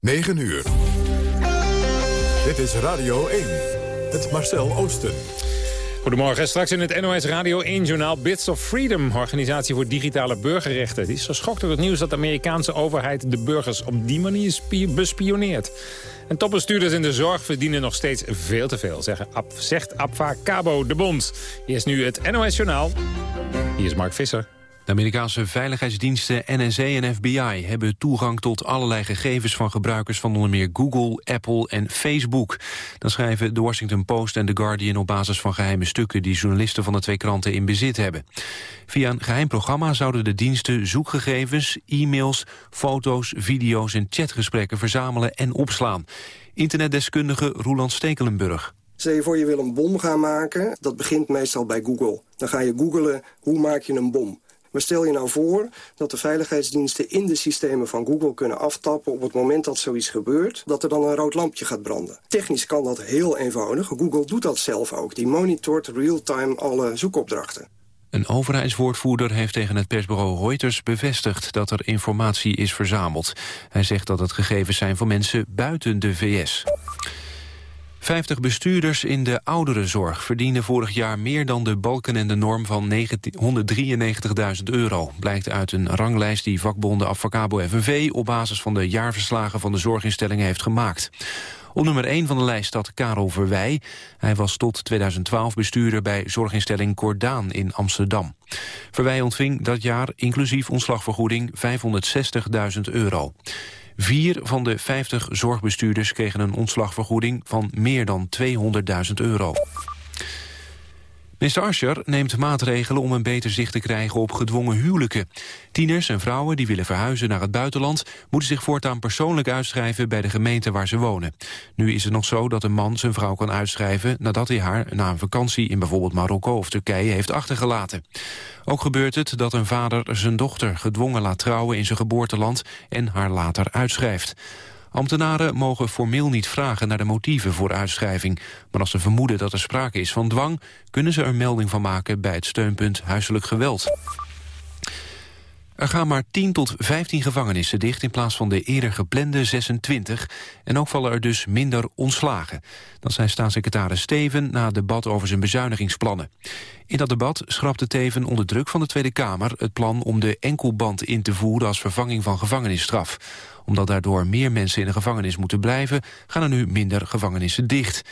9 uur. Dit is Radio 1. Het Marcel Oosten. Goedemorgen. Straks in het NOS Radio 1-journaal Bits of Freedom... organisatie voor digitale burgerrechten. Die is geschokt door het nieuws dat de Amerikaanse overheid... de burgers op die manier bespioneert. En topbestuurders in de zorg verdienen nog steeds veel te veel... zegt Abfa Cabo de Bond. Hier is nu het NOS-journaal. Hier is Mark Visser. De Amerikaanse veiligheidsdiensten NSA en FBI hebben toegang tot allerlei gegevens van gebruikers van onder meer Google, Apple en Facebook. Dat schrijven The Washington Post en The Guardian op basis van geheime stukken die journalisten van de twee kranten in bezit hebben. Via een geheim programma zouden de diensten zoekgegevens, e-mails, foto's, video's en chatgesprekken verzamelen en opslaan. Internetdeskundige Roland Stekelenburg. Stel je voor je wil een bom gaan maken, dat begint meestal bij Google. Dan ga je googelen, hoe maak je een bom? Maar stel je nou voor dat de veiligheidsdiensten in de systemen van Google kunnen aftappen op het moment dat zoiets gebeurt, dat er dan een rood lampje gaat branden. Technisch kan dat heel eenvoudig. Google doet dat zelf ook. Die monitort real-time alle zoekopdrachten. Een overheidswoordvoerder heeft tegen het persbureau Reuters bevestigd dat er informatie is verzameld. Hij zegt dat het gegevens zijn van mensen buiten de VS. 50 bestuurders in de ouderenzorg verdienen vorig jaar meer dan de balken en de norm van 193.000 euro. Blijkt uit een ranglijst die vakbonden Avacabo FNV op basis van de jaarverslagen van de zorginstellingen heeft gemaakt. Op nummer 1 van de lijst staat Karel Verwij. Hij was tot 2012 bestuurder bij zorginstelling Cordaan in Amsterdam. Verwij ontving dat jaar inclusief ontslagvergoeding 560.000 euro. Vier van de 50 zorgbestuurders kregen een ontslagvergoeding van meer dan 200.000 euro. Minister Ascher neemt maatregelen om een beter zicht te krijgen op gedwongen huwelijken. Tieners en vrouwen die willen verhuizen naar het buitenland... moeten zich voortaan persoonlijk uitschrijven bij de gemeente waar ze wonen. Nu is het nog zo dat een man zijn vrouw kan uitschrijven... nadat hij haar na een vakantie in bijvoorbeeld Marokko of Turkije heeft achtergelaten. Ook gebeurt het dat een vader zijn dochter gedwongen laat trouwen in zijn geboorteland... en haar later uitschrijft. Ambtenaren mogen formeel niet vragen naar de motieven voor uitschrijving. Maar als ze vermoeden dat er sprake is van dwang... kunnen ze er melding van maken bij het steunpunt huiselijk geweld. Er gaan maar 10 tot 15 gevangenissen dicht in plaats van de eerder geplande 26. En ook vallen er dus minder ontslagen. Dat zei staatssecretaris Steven na het debat over zijn bezuinigingsplannen. In dat debat schrapte Teven onder druk van de Tweede Kamer... het plan om de enkelband in te voeren als vervanging van gevangenisstraf. Omdat daardoor meer mensen in de gevangenis moeten blijven... gaan er nu minder gevangenissen dicht.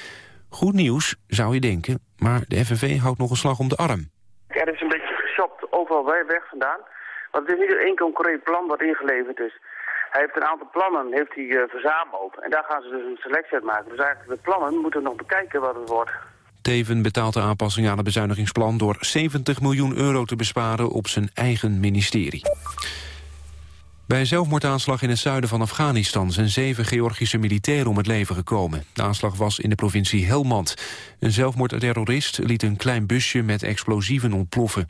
Goed nieuws, zou je denken, maar de FNV houdt nog een slag om de arm. Er is een beetje geshopt overal weg vandaan. Want het is niet één concreet plan wat ingeleverd is. Hij heeft een aantal plannen heeft hij, uh, verzameld. En daar gaan ze dus een selectie uit maken. Dus eigenlijk de plannen moeten nog bekijken wat het wordt. Teven betaalt de aanpassing aan het bezuinigingsplan... door 70 miljoen euro te besparen op zijn eigen ministerie. Bij een zelfmoordaanslag in het zuiden van Afghanistan... zijn zeven Georgische militairen om het leven gekomen. De aanslag was in de provincie Helmand. Een zelfmoordterrorist liet een klein busje met explosieven ontploffen.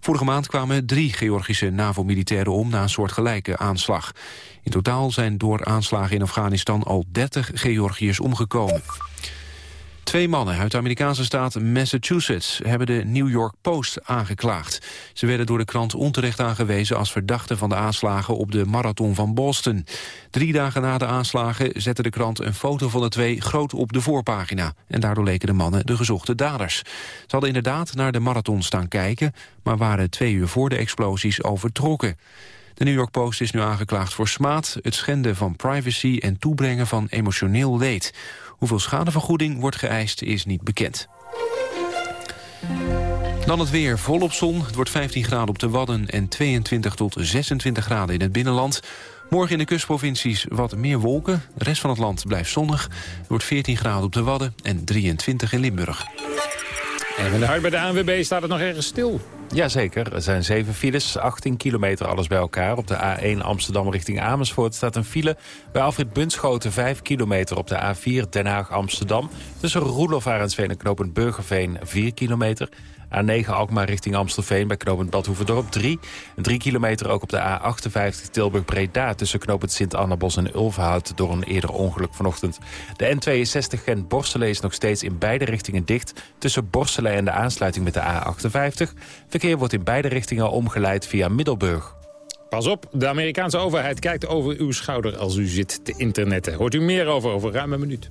Vorige maand kwamen drie Georgische NAVO-militairen om na een soortgelijke aanslag. In totaal zijn door aanslagen in Afghanistan al 30 Georgiërs omgekomen. Twee mannen uit de Amerikaanse staat Massachusetts hebben de New York Post aangeklaagd. Ze werden door de krant onterecht aangewezen als verdachten van de aanslagen op de marathon van Boston. Drie dagen na de aanslagen zette de krant een foto van de twee groot op de voorpagina. En daardoor leken de mannen de gezochte daders. Ze hadden inderdaad naar de marathon staan kijken, maar waren twee uur voor de explosies overtrokken. De New York Post is nu aangeklaagd voor smaad, het schenden van privacy en toebrengen van emotioneel leed. Hoeveel schadevergoeding wordt geëist is niet bekend. Dan het weer, volop zon. Het wordt 15 graden op de Wadden en 22 tot 26 graden in het binnenland. Morgen in de kustprovincies wat meer wolken. De rest van het land blijft zonnig. Het wordt 14 graden op de Wadden en 23 in Limburg. En bij de ANWB staat het nog ergens stil. Jazeker, er zijn zeven files, 18 kilometer alles bij elkaar. Op de A1 Amsterdam richting Amersfoort staat een file. Bij Alfred Bunschoten 5 kilometer op de A4 Den Haag-Amsterdam. Tussen Roelof Arendsveen en knooppunt Burgerveen 4 kilometer. A9 Alkmaar richting Amstelveen bij knooppunt Badhoevedorp 3. 3 kilometer ook op de A58 Tilburg-Breda... tussen knooppunt Sint-Annabos en Ulverhout door een eerder ongeluk vanochtend. De N62 Gent-Borselen is nog steeds in beide richtingen dicht... tussen Borselen en de aansluiting met de A58. Verkeer wordt in beide richtingen omgeleid via Middelburg. Pas op, de Amerikaanse overheid kijkt over uw schouder als u zit te internetten. Hoort u meer over over ruim een minuut.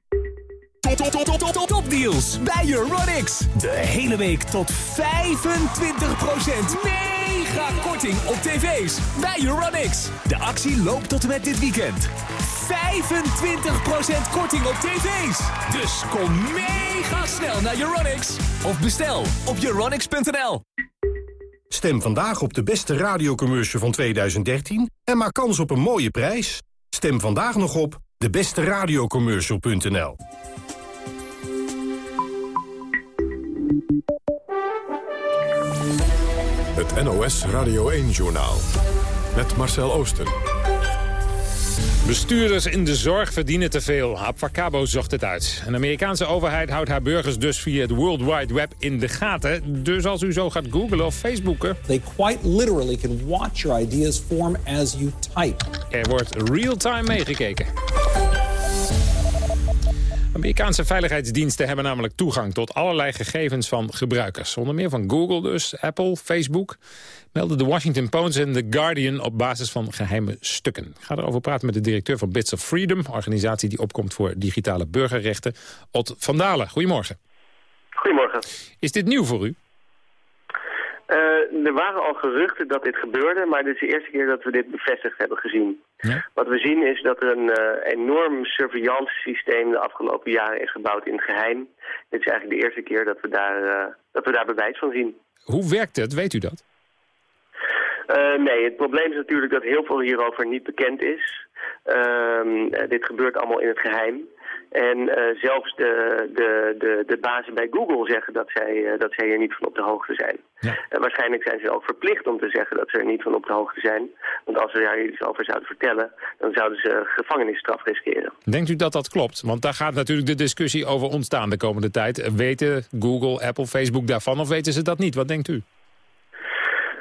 Top, top, top, top, top, deals bij Euronics. De hele week tot 25% mega korting op tv's bij Euronics. De actie loopt tot en met dit weekend. 25% korting op tv's. Dus kom mega snel naar Euronics. Of bestel op euronics.nl. Stem vandaag op de beste radiocommercial van 2013 en maak kans op een mooie prijs. Stem vandaag nog op debesteradiocommercial.nl. Het NOS Radio 1-journaal. Met Marcel Oosten. Bestuurders in de zorg verdienen te veel. Abfacabo zocht het uit. Een Amerikaanse overheid houdt haar burgers dus via het World Wide Web in de gaten. Dus als u zo gaat googlen of facebooken... They quite literally can watch your ideas form as you type. Er wordt real-time meegekeken. Amerikaanse veiligheidsdiensten hebben namelijk toegang tot allerlei gegevens van gebruikers. Onder meer van Google dus, Apple, Facebook. Melden de Washington Post en The Guardian op basis van geheime stukken. Ik ga erover praten met de directeur van Bits of Freedom, organisatie die opkomt voor digitale burgerrechten, Ot van Dalen. Goedemorgen. Goedemorgen. Is dit nieuw voor u? Uh, er waren al geruchten dat dit gebeurde, maar dit is de eerste keer dat we dit bevestigd hebben gezien. Ja? Wat we zien is dat er een uh, enorm surveillance systeem de afgelopen jaren is gebouwd in het geheim. Dit is eigenlijk de eerste keer dat we daar, uh, dat we daar bewijs van zien. Hoe werkt het? Weet u dat? nee, het probleem is natuurlijk dat heel veel hierover niet bekend is. Ehm, dit gebeurt allemaal in het geheim. En uh, zelfs de, de, de, de bazen bij Google zeggen dat zij, uh, dat zij hier niet van op de hoogte zijn. Ja. En waarschijnlijk zijn ze ook verplicht om te zeggen dat ze er niet van op de hoogte zijn. Want als ze daar iets over zouden vertellen, dan zouden ze gevangenisstraf riskeren. Denkt u dat dat klopt? Want daar gaat natuurlijk de discussie over ontstaan de komende tijd. Weten Google, Apple, Facebook daarvan of weten ze dat niet? Wat denkt u?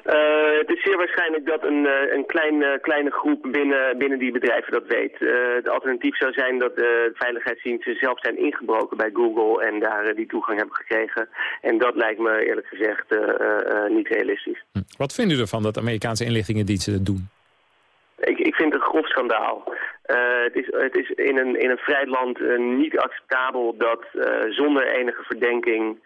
Uh, het is zeer waarschijnlijk dat een, uh, een klein, uh, kleine groep binnen, binnen die bedrijven dat weet. het alternatief zou zijn dat de veiligheidsdiensten zelf zijn ingebroken bij Google en daar die toegang hebben gekregen. En dat lijkt me eerlijk gezegd niet realistisch. Hm. Wat vindt u ervan dat Amerikaanse inlichtingendiensten dat doen? Ik, ik vind het een grof schandaal. Uh, het, is, het is in een, in een vrij land uh, niet acceptabel dat uh, zonder enige verdenking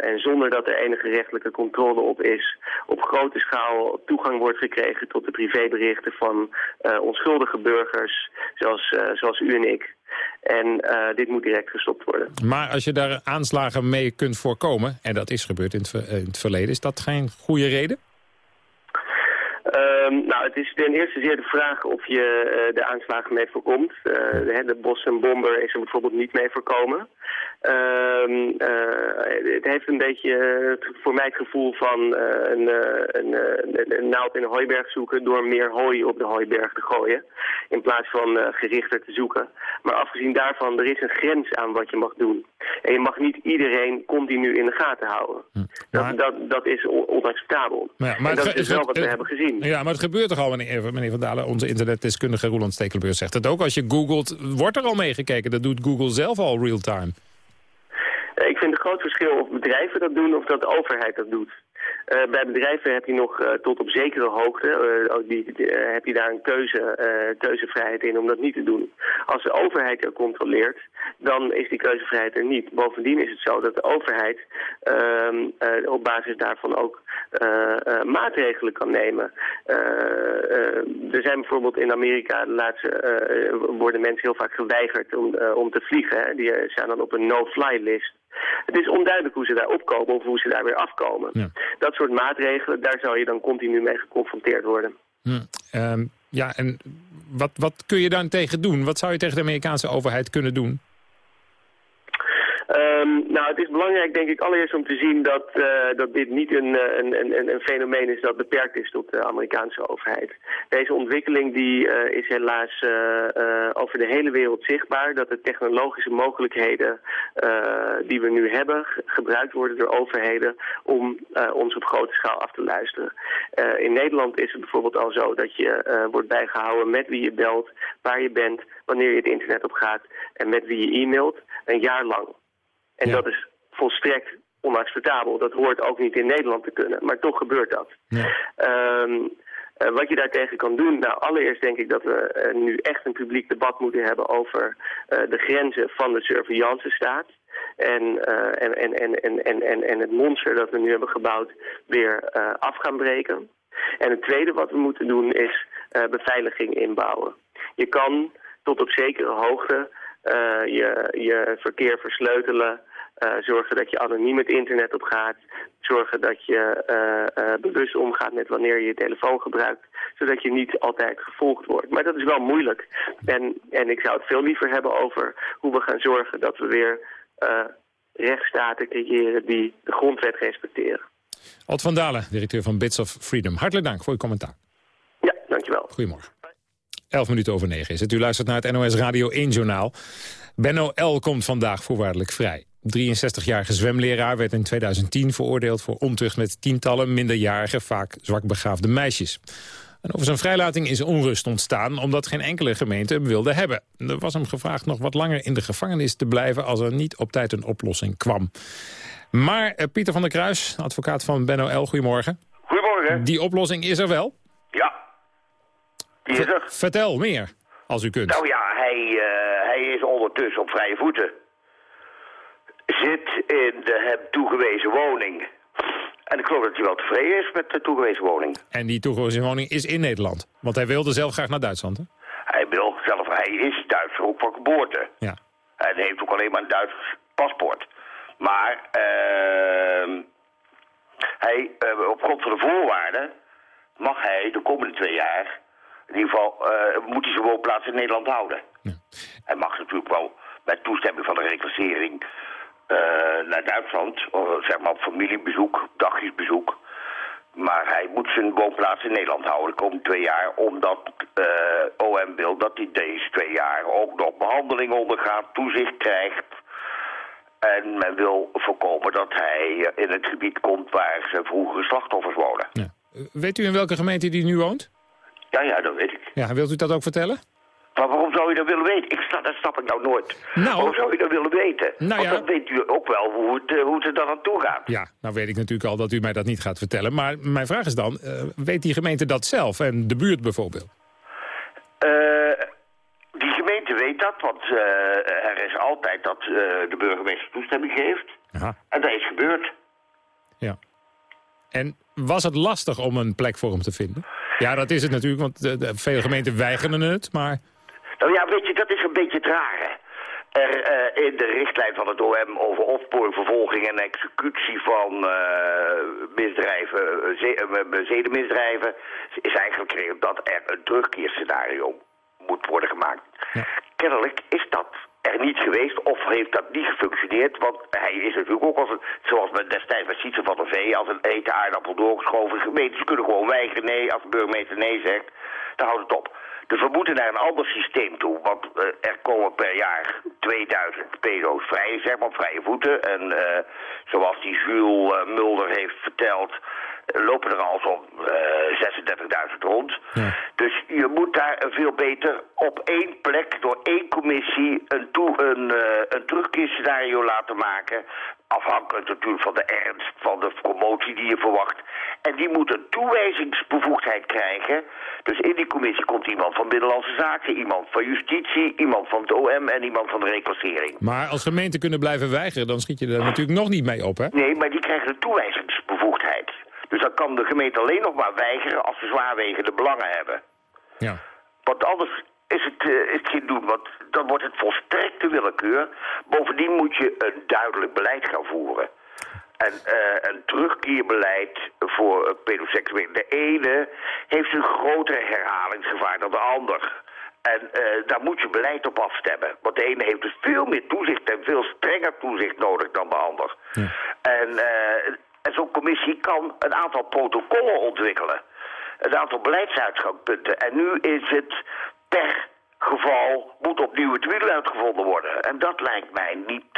en zonder dat er enige rechtelijke controle op is, op grote schaal toegang wordt gekregen tot de privéberichten van onschuldige burgers zoals, zoals u en ik. En dit moet direct gestopt worden. Maar als je daar aanslagen mee kunt voorkomen, en dat is gebeurd in het, in het verleden, is dat geen goede reden? Um, nou, het is ten eerste zeer de vraag of je uh, de aanslagen mee voorkomt. Uh, de, de Boston Bomber is er bijvoorbeeld niet mee voorkomen. Um, uh, het heeft een beetje voor mij het gevoel van een, een, een, een, naald in een hooiberg zoeken... door meer hooi op de hooiberg te gooien, in plaats van gerichter te zoeken. Maar afgezien daarvan, er is een grens aan wat je mag doen. En je mag niet iedereen continu in de gaten houden. Hm. Maar... Dat, dat, dat is onacceptabel. Ja, maar en dat het, is wel wat we hebben gezien. Ja, maar het gebeurt toch al, meneer, meneer Van Dalen, onze internetdeskundige Roland Stekelenburg zegt het ook. Als je googelt, wordt er al meegekeken. Dat doet Google zelf al real-time. Ik vind een groot verschil of bedrijven dat doen of dat de overheid dat doet. Uh, bij bedrijven heb je nog uh, tot op zekere hoogte, uh, die, heb je daar een keuze, keuzevrijheid in om dat niet te doen. Als de overheid er controleert, dan is die keuzevrijheid er niet. Bovendien is het zo dat de overheid ehm, op basis daarvan ook maatregelen kan nemen. er zijn bijvoorbeeld in Amerika, de laatste, worden mensen heel vaak geweigerd om, om te vliegen. Die staan dan op een no-fly list. Het is onduidelijk hoe ze daar opkomen of hoe ze daar weer afkomen. Ja. Dat soort maatregelen, daar zou je dan continu mee geconfronteerd worden. Hm. Um, ja, en wat, wat kun je dan tegen doen? Wat zou je tegen de Amerikaanse overheid kunnen doen? Ehm, nou, het is belangrijk denk ik allereerst om te zien dat, uh, dat dit niet een, een, een, een fenomeen is dat beperkt is tot de Amerikaanse overheid. Deze ontwikkeling die, uh, is helaas over de hele wereld zichtbaar. Dat de technologische mogelijkheden die we nu hebben gebruikt worden door overheden om ons op grote schaal af te luisteren. in Nederland is het bijvoorbeeld al zo dat je wordt bijgehouden met wie je belt, waar je bent, wanneer je het internet op gaat en met wie je e-mailt, een jaar lang. En dat is volstrekt onacceptabel. Dat hoort ook niet in Nederland te kunnen, maar toch gebeurt dat. Ja. Ehm, uh, wat je daartegen kan doen? Nou, allereerst denk ik dat we uh, nu echt een publiek debat moeten hebben over uh, de grenzen van de surveillance staat. En, en, en, en, en, en, en het monster dat we nu hebben gebouwd weer af gaan breken. En het tweede wat we moeten doen is beveiliging inbouwen. Je kan tot op zekere hoogte je, je verkeer versleutelen, zorgen dat je anoniem het internet op gaat. Zorgen dat je uh, uh, bewust omgaat met wanneer je je telefoon gebruikt. Zodat je niet altijd gevolgd wordt. Maar dat is wel moeilijk. En, en ik zou het veel liever hebben over hoe we gaan zorgen dat we weer rechtsstaten creëren die de grondwet respecteren. Alt van Dalen, directeur van Bits of Freedom. Hartelijk dank voor uw commentaar. Ja, dankjewel. Goedemorgen. 11 minuten over 9 is het. U luistert naar het NOS Radio 1-journaal. Benno L. komt vandaag voorwaardelijk vrij. 63-jarige zwemleraar werd in 2010 veroordeeld voor ontucht met tientallen minderjarige, vaak zwakbegaafde meisjes. En over zijn vrijlating is onrust ontstaan omdat geen enkele gemeente hem wilde hebben. Er was hem gevraagd nog wat langer in de gevangenis te blijven als er niet op tijd een oplossing kwam. Maar uh, Pieter van der Kruis, advocaat van Benno L, goedemorgen. Goedemorgen. Die oplossing is er wel? Ja, die is er. vertel meer, als u kunt. Nou ja, hij, uh, hij is ondertussen op vrije voeten zit in de hem toegewezen woning. En ik geloof dat hij wel tevreden is met de toegewezen woning. En die toegewezen woning is in Nederland? Want hij wilde zelf graag naar Duitsland, hè? Hij wil zelf, hij is Duitser ook van geboorte. Ja. Hij heeft ook alleen maar een Duits paspoort. Maar uh, hij, uh, op grond van de voorwaarden mag hij de komende twee jaar... in ieder geval uh, moet hij zijn woonplaats in Nederland houden. Ja. Hij mag natuurlijk wel met toestemming van de reclassering naar Duitsland, zeg maar op familiebezoek, dagjesbezoek. Maar hij moet zijn woonplaats in Nederland houden de komende twee jaar... omdat uh, OM wil dat hij deze twee jaar ook nog behandeling ondergaat, toezicht krijgt... En men wil voorkomen dat hij in het gebied komt waar zijn vroegere slachtoffers wonen. Ja. Weet u in welke gemeente die nu woont? Ja, ja, dat weet ik. Ja, wilt u dat ook vertellen? Maar waarom zou je dat willen weten? Ik snap, dat snap ik nou nooit. Nou, waarom zou je dat willen weten? Nou Want ja. dan weet u ook wel hoe het, uh, hoe het er dan aan toe gaat. Ja, nou weet ik natuurlijk al dat u mij dat niet gaat vertellen. Maar mijn vraag is dan, uh, weet die gemeente dat zelf? En de buurt bijvoorbeeld? Uh, die gemeente weet dat, want er is altijd dat de burgemeester toestemming geeft. Aha. En dat is gebeurd. Ja. En was het lastig om een plek voor hem te vinden? Ja, dat is het natuurlijk, want de, veel gemeenten weigeren het, maar... Nou ja, weet je, dat is een beetje het rare. Er, uh, in de richtlijn van het OM over opsporing, en executie van uh, misdrijven, uh, zedenmisdrijven, is eigenlijk geregeld dat er een terugkeerscenario moet worden gemaakt. Ja. Kennelijk is dat er niet geweest of heeft dat niet gefunctioneerd. Want hij is natuurlijk ook als een, zoals men destijds met Sietse van der Vee, als een eten aardappel doorgeschoven. Gemeentes kunnen gewoon weigeren nee, als de burgemeester nee zegt. Dan houdt het op. Dus we moeten naar een ander systeem toe. Want uh, er komen per jaar 2000 pedo's vrij, zeg maar, vrije voeten. En uh, zoals die Jules uh, Mulder heeft verteld lopen er al zo'n uh, 36.000 rond. Ja. Dus je moet daar veel beter op één plek door één commissie een, toe, een, uh, een terugkeerscenario laten maken. Afhankelijk natuurlijk van de ernst van de promotie die je verwacht. En die moet een toewijzingsbevoegdheid krijgen. Dus in die commissie komt iemand van Binnenlandse Zaken, iemand van Justitie, iemand van het OM en iemand van de reclassering. Maar als gemeenten kunnen blijven weigeren, dan schiet je er natuurlijk nog niet mee op, hè? Nee, maar die krijgen een toewijzingsbevoegdheid. Dus dan kan de gemeente alleen nog maar weigeren als ze zwaarwegende belangen hebben. Ja. Want anders is het, uh, is het geen doen, want dan wordt het volstrekte willekeur. Bovendien moet je een duidelijk beleid gaan voeren. En uh, een terugkeerbeleid voor pedoseksuelen. De ene heeft een groter herhalingsgevaar dan de ander. En uh, daar moet je beleid op afstemmen. Want de ene heeft dus veel meer toezicht en veel strenger toezicht nodig dan de ander. Ja. En, uh, en zo'n commissie kan een aantal protocollen ontwikkelen. Een aantal beleidsuitgangspunten. En nu is het per geval moet opnieuw het wiel uitgevonden worden. En dat lijkt mij niet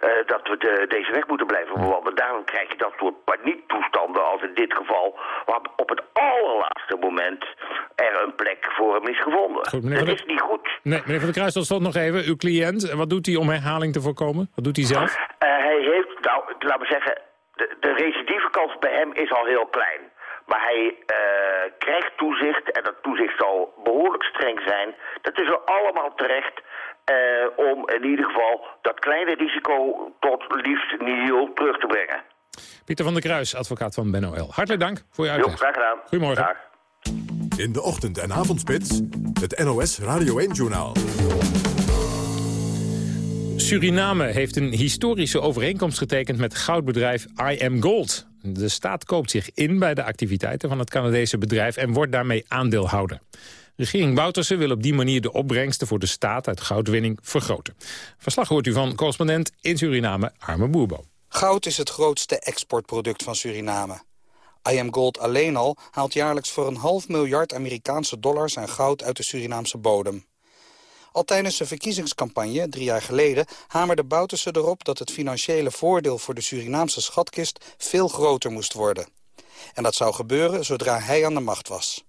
uh, dat we de, deze weg moeten blijven bewandelen. Daarom krijg je dat soort paniektoestanden als in dit geval... waar op het allerlaatste moment er een plek voor hem is gevonden. Goed, dat is niet goed. Nee, meneer Van der Kruis, tot nog even. Uw cliënt, wat doet hij om herhaling te voorkomen? Wat doet hij zelf? Uh, hij heeft, nou, laten we zeggen... De, de recidivekans bij hem is al heel klein. Maar hij uh, krijgt toezicht en dat toezicht zal behoorlijk streng zijn. Dat is er allemaal terecht uh, om in ieder geval dat kleine risico tot liefst nihil terug te brengen. Pieter van der Kruis, advocaat van Ben OL. Hartelijk dank voor je uitleg. Jo, graag gedaan. Goedemorgen. Dag. In de ochtend- en avondspits, het NOS Radio 1-journaal. Suriname heeft een historische overeenkomst getekend met goudbedrijf I Am Gold. De staat koopt zich in bij de activiteiten van het Canadese bedrijf en wordt daarmee aandeelhouder. Regering Bouterse wil op die manier de opbrengsten voor de staat uit goudwinning vergroten. Verslag hoort u van correspondent in Suriname, Arme Boerbo. Goud is het grootste exportproduct van Suriname. IM Gold alleen al haalt jaarlijks voor een half miljard Amerikaanse dollars aan goud uit de Surinaamse bodem. Al tijdens de verkiezingscampagne, drie jaar geleden, hamerde Bouterse erop dat het financiële voordeel voor de Surinaamse schatkist veel groter moest worden. En dat zou gebeuren zodra hij aan de macht was.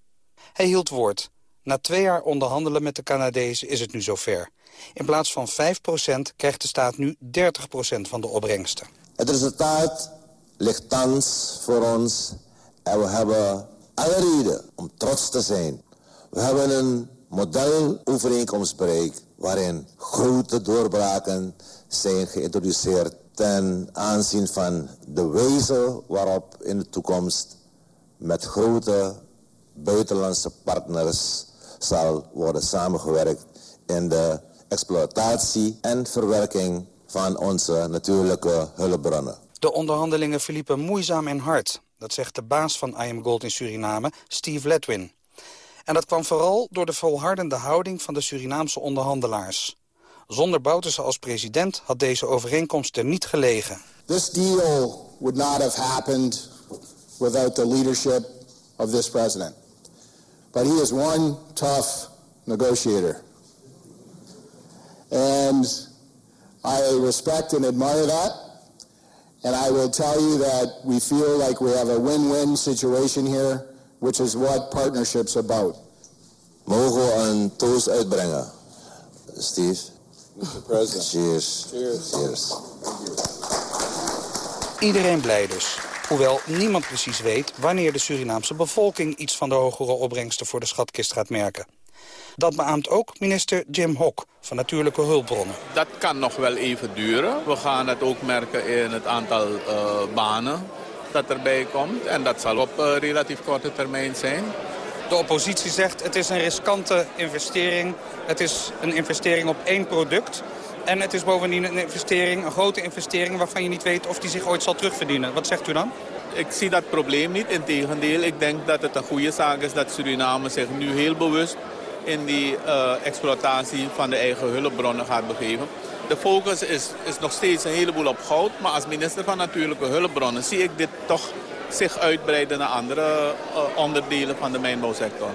Hij hield woord. Na twee jaar onderhandelen met de Canadezen is het nu zover. In plaats van 5% krijgt de staat nu 30% van de opbrengsten. Het resultaat ligt thans voor ons en we hebben alle reden om trots te zijn. We hebben een modelovereenkomst bereikt waarin grote doorbraken zijn geïntroduceerd ten aanzien van de wijze waarop in de toekomst met grote buitenlandse partners zal worden samengewerkt in de exploitatie en verwerking van onze natuurlijke hulpbronnen. De onderhandelingen verliepen moeizaam en hard. Dat zegt de baas van IM Gold in Suriname, Steve Ledwin. En dat kwam vooral door de volhardende houding van de Surinaamse onderhandelaars. Zonder Bouterse als president had deze overeenkomst er niet gelegen. This deal would not have happened without the leadership of this president. But he is one tough negotiator. And I respect and admire that. And I will tell you that we feel like we have a win-win situation here which is what partnership's about. Mogen we een toast uitbrengen, Steve? Mr. President. Cheers. Cheers. Cheers. Iedereen blij dus. Hoewel niemand precies weet wanneer de Surinaamse bevolking iets van de hogere opbrengsten voor de schatkist gaat merken. Dat beaamt ook minister Jim Hock van Natuurlijke Hulpbronnen. Dat kan nog wel even duren. We gaan het ook merken in het aantal uh, banen dat erbij komt. En dat zal op uh, relatief korte termijn zijn. De oppositie zegt het is een riskante investering. Het is een investering op één product. En het is bovendien een investering, een grote investering... waarvan je niet weet of die zich ooit zal terugverdienen. Wat zegt u dan? Ik zie dat probleem niet. Integendeel, ik denk dat het een goede zaak is dat Suriname zich nu heel bewust in die uh, exploitatie van de eigen hulpbronnen gaat begeven. De focus is, is nog steeds een heleboel op goud. Maar als minister van Natuurlijke Hulpbronnen zie ik dit toch zich uitbreiden naar andere uh, onderdelen van de mijnbouwsector.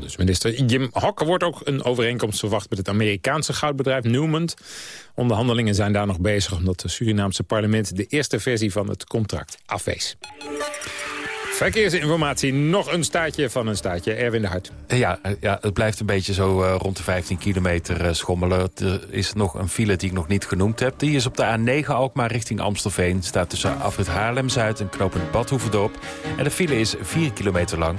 Dus minister Jim Hock wordt ook een overeenkomst verwacht met het Amerikaanse goudbedrijf Newmont. Onderhandelingen zijn daar nog bezig omdat het Surinaamse parlement de eerste versie van het contract afwees. Verkeersinformatie, nog een staartje van een staartje. Erwin de Hart. Ja, ja het blijft een beetje zo uh, rond de 15 kilometer uh, schommelen. Er is nog een file die ik nog niet genoemd heb. Die is op de A9 Alkmaar richting Amstelveen. Staat tussen Afrit Haarlem-Zuid en knooppunt Badhoevedorp. En de file is 4 kilometer lang.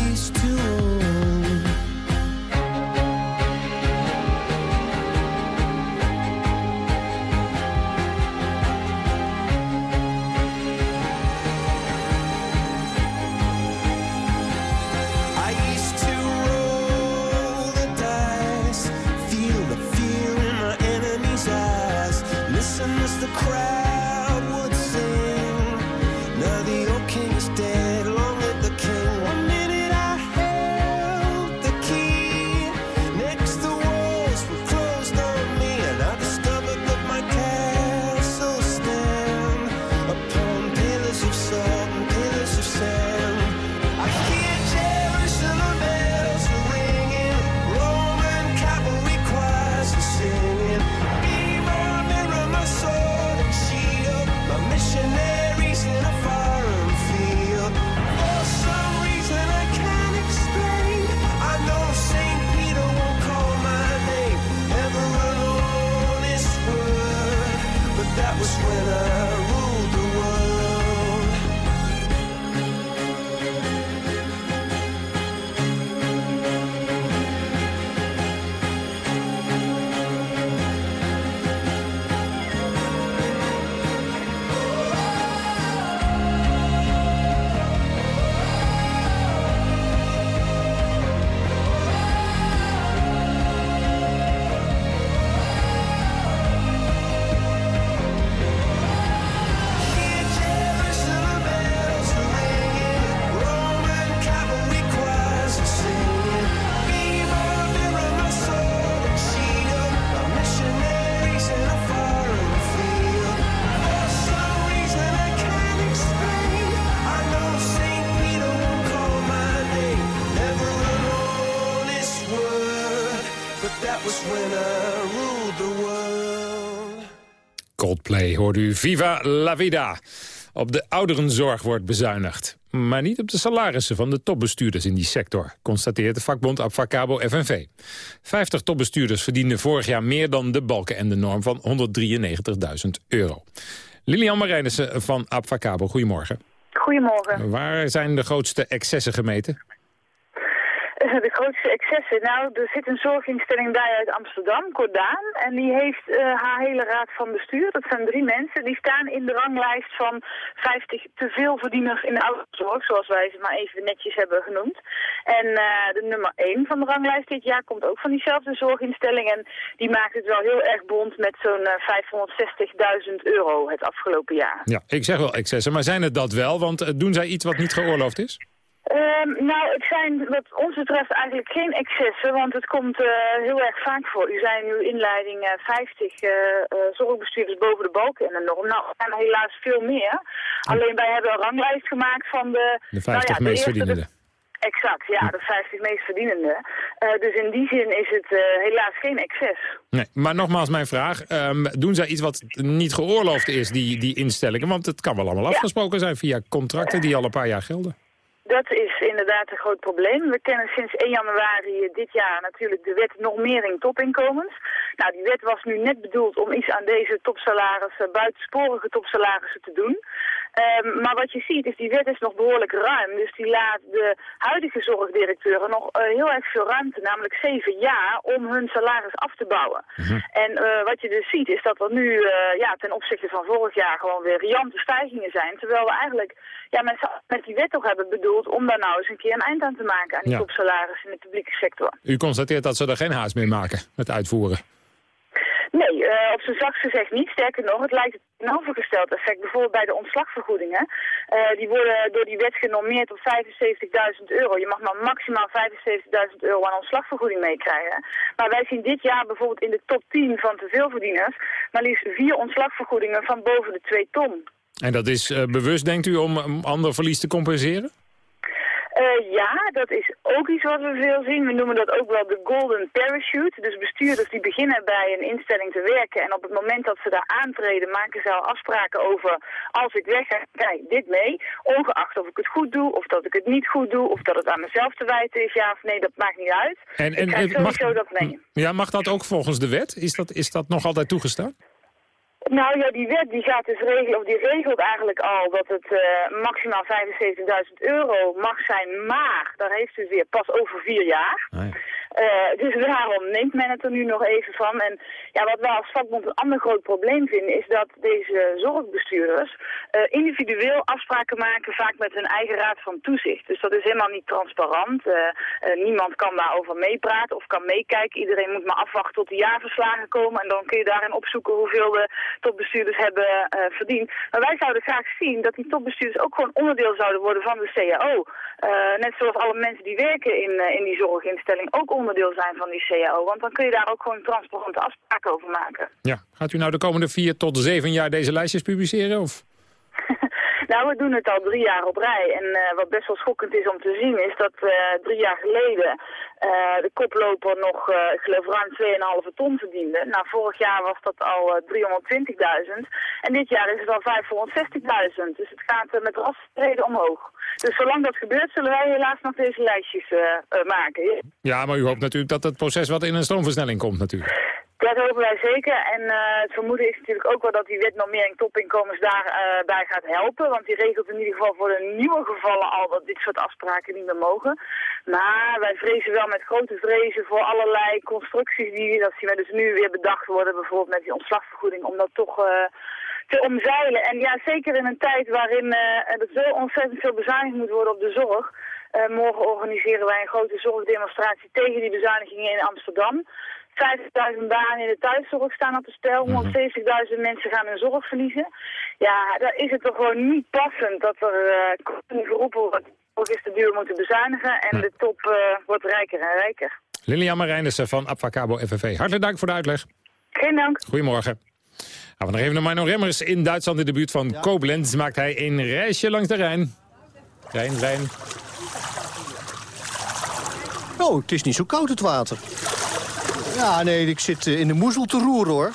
hoorde u Viva la Vida. Op de ouderenzorg wordt bezuinigd. Maar niet op de salarissen van de topbestuurders in die sector... constateert de vakbond Abfacabo FNV. 50 topbestuurders verdienden vorig jaar meer dan de balken en de norm van 193.000 euro. Lilian Marijnissen van Abfacabo, goedemorgen. Goedemorgen. Waar zijn de grootste excessen gemeten? De grootste excessen? Nou, er zit een zorginstelling bij uit Amsterdam, Cordaan. En die heeft uh, haar hele raad van bestuur, dat zijn drie mensen, die staan in de ranglijst van 50 te veel verdieners in de ouderenzorg, zoals wij ze maar even netjes hebben genoemd. En uh, de nummer 1 van de ranglijst dit jaar komt ook van diezelfde zorginstelling. En die maakt het wel heel erg bond met zo'n uh, 560.000 euro het afgelopen jaar. Ja, ik zeg wel excessen, maar zijn het dat wel? Want doen zij iets wat niet geoorloofd is? Um, nou, het zijn wat ons betreft eigenlijk geen excessen, want het komt uh, heel erg vaak voor. U zei in uw inleiding uh, 50 uh, zorgbestuurders boven de balken in de norm. Nou, er zijn er helaas veel meer. Alleen wij hebben een ranglijst gemaakt van de... De 50 nou ja, meest verdienende. Exact, ja, de 50 meest verdienende. Uh, dus in die zin is het uh, helaas geen excess. Nee, maar nogmaals mijn vraag. Um, doen zij iets wat niet geoorloofd is, die, die instellingen? Want het kan wel allemaal afgesproken zijn via contracten die al een paar jaar gelden. Dat is inderdaad een groot probleem. We kennen sinds 1 januari dit jaar natuurlijk de wet normering topinkomens. Nou, die wet was nu net bedoeld om iets aan deze topsalarissen, buitensporige topsalarissen te doen. Um, maar wat je ziet is, die wet is nog behoorlijk ruim. Dus die laat de huidige zorgdirecteuren nog uh, heel erg veel ruimte, namelijk zeven jaar, om hun salaris af te bouwen. Mm -hmm. En uh, wat je dus ziet is dat er nu uh, ja, ten opzichte van vorig jaar gewoon weer riante stijgingen zijn. Terwijl we eigenlijk ja, met, met die wet toch hebben bedoeld om daar nou eens een keer een eind aan te maken aan die ja. topsalaris in de publieke sector. U constateert dat ze er geen haast mee maken met uitvoeren? Nee, uh, op zijn zacht gezegd niet. Sterker nog, het lijkt het tegenovergesteld effect. Bijvoorbeeld bij de ontslagvergoedingen. Uh, die worden door die wet genormeerd op 75.000 euro. Je mag maar maximaal 75.000 euro aan ontslagvergoeding meekrijgen. Maar wij zien dit jaar bijvoorbeeld in de top 10 van teveelverdieners... maar liefst vier ontslagvergoedingen van boven de 2 ton. En dat is uh, bewust, denkt u, om um, ander verlies te compenseren? Uh, ja, dat is ook iets wat we veel zien. We noemen dat ook wel de golden parachute. Dus bestuurders die beginnen bij een instelling te werken... en op het moment dat ze daar aantreden maken ze al afspraken over... als ik weg ga, kijk dit mee. Ongeacht of ik het goed doe, of dat ik het niet goed doe... of dat het aan mezelf te wijten is, ja of nee, dat maakt niet uit. En, en, ik krijg sowieso mag, dat mee. Ja, mag dat ook volgens de wet? Is dat, is dat nog altijd toegestaan? Nou ja, die wet die gaat dus regelen, of die regelt eigenlijk al dat het uh, maximaal 75.000 euro mag zijn, maar daar heeft u weer pas over vier jaar. Ah. Uh, dus daarom neemt men het er nu nog even van. En ja, wat wij als vakbond een ander groot probleem vinden... is dat deze zorgbestuurders uh, individueel afspraken maken... vaak met hun eigen raad van toezicht. Dus dat is helemaal niet transparant. Uh, niemand kan daarover meepraten of kan meekijken. Iedereen moet maar afwachten tot de jaarverslagen komen... en dan kun je daarin opzoeken hoeveel de topbestuurders hebben verdiend. Maar wij zouden graag zien dat die topbestuurders ook gewoon onderdeel zouden worden van de CAO. net zoals alle mensen die werken in, in die zorginstelling ook onderdeel zijn van die CAO. Want dan kun je daar ook gewoon transparante afspraken over maken. Ja, gaat u nou de komende vier tot zeven jaar deze lijstjes publiceren? Of? Nou, we doen het al drie jaar op rij. En uh, wat best wel schokkend is om te zien is dat uh, drie jaar geleden uh, de koploper nog, ik geloof, ruim 2,5 ton verdiende. Nou, vorig jaar was dat al 320.000. En dit jaar is het al 560.000. Dus het gaat met rastreden omhoog. Dus zolang dat gebeurt, zullen wij helaas nog deze lijstjes maken. Ja, maar u hoopt natuurlijk dat het proces wat in een stroomversnelling komt natuurlijk. Dat hopen wij zeker. En uh, het vermoeden is natuurlijk ook wel dat die wet normering topinkomens daarbij uh, gaat helpen. Want die regelt in ieder geval voor de nieuwe gevallen al dat dit soort afspraken niet meer mogen. Maar wij vrezen wel met grote vrezen voor allerlei constructies die, dat zien wij dus nu weer bedacht worden. Bijvoorbeeld met die ontslagvergoeding, om dat toch uh, te omzeilen. En ja, zeker in een tijd waarin er zo ontzettend veel bezuinigd moet worden op de zorg. morgen organiseren wij een grote zorgdemonstratie tegen die bezuinigingen in Amsterdam. 50.000 banen in de thuiszorg staan op het spel. 170.000 mensen gaan hun zorg verliezen. Ja, dan is het toch gewoon niet passend dat er uh, geroepen wordt. Ook is te duur moeten bezuinigen en de top uh, wordt rijker en rijker. Lilian Marijnissen van Abfacabo FNV. Hartelijk dank voor de uitleg. Geen dank. Goedemorgen. Gaan we nog even naar Mino Remmers. In Duitsland in de buurt van ja. Koblenz maakt hij een reisje langs de Rijn. Rijn, Rijn. Oh, het is niet zo koud het water. Ja, nee, ik zit in de moezel te roeren, hoor.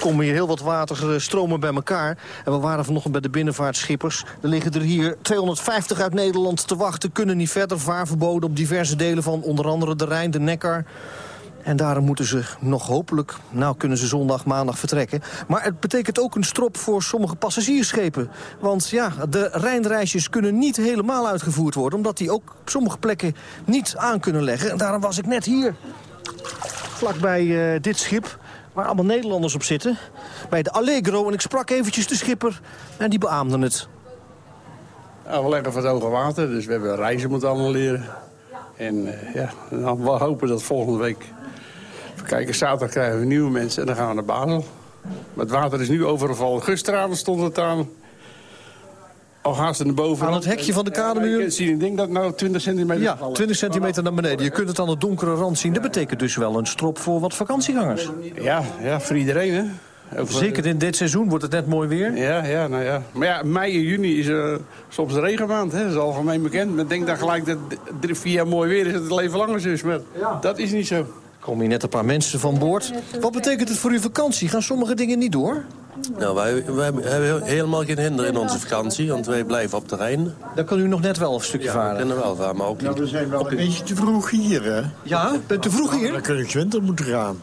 komen hier heel wat waterstromen bij elkaar. En we waren vanochtend bij de binnenvaartschippers. Er liggen er hier 250 uit Nederland te wachten. Kunnen niet verder. Vaarverboden op diverse delen van onder andere de Rijn, de Neckar. En daarom moeten ze nog hopelijk, nou kunnen ze zondag, maandag vertrekken. Maar het betekent ook een strop voor sommige passagiersschepen. Want ja, de Rijnreisjes kunnen niet helemaal uitgevoerd worden... omdat die ook op sommige plekken niet aan kunnen leggen. En daarom was ik net hier, vlakbij uh, dit schip waar allemaal Nederlanders op zitten. Bij de Allegro. En ik sprak eventjes de schipper en die beaamde het. We leggen van het hoge water, dus we hebben reizen moeten annuleren. En uh, ja, dan we hopen dat volgende week... Even kijken, zaterdag krijgen we nieuwe mensen en dan gaan we naar Basel. Maar het water is nu overval. Gisteravond stond het aan... Al haast naar boven. Aan het hekje van de kademuur? Ja, ik denk dat nou 20 centimeter Ja, 20 centimeter naar beneden. Je kunt het aan de donkere rand zien. Dat betekent dus wel een strop voor wat vakantiegangers. Ja, ja voor iedereen hè. Over... Zeker in dit seizoen wordt het net mooi weer. Ja, ja, nou ja. Maar ja, mei en juni is uh, soms de regenmaand. Hè. Dat is algemeen bekend. Men denkt dan gelijk dat drie, vier jaar mooi weer is dat het leven langer is. Maar ja. dat is niet zo. Er komen hier net een paar mensen van boord. Wat betekent het voor uw vakantie? Gaan sommige dingen niet door? Nou, wij, wij hebben helemaal geen hinder in onze vakantie, want wij blijven op terrein. Dan kan u nog net wel een stukje ja, varen. we kunnen wel varen, maar ook niet. Nou, we zijn wel een beetje te vroeg hier, hè? Ja, bent te vroeg hier? Dan kun je winter moeten gaan.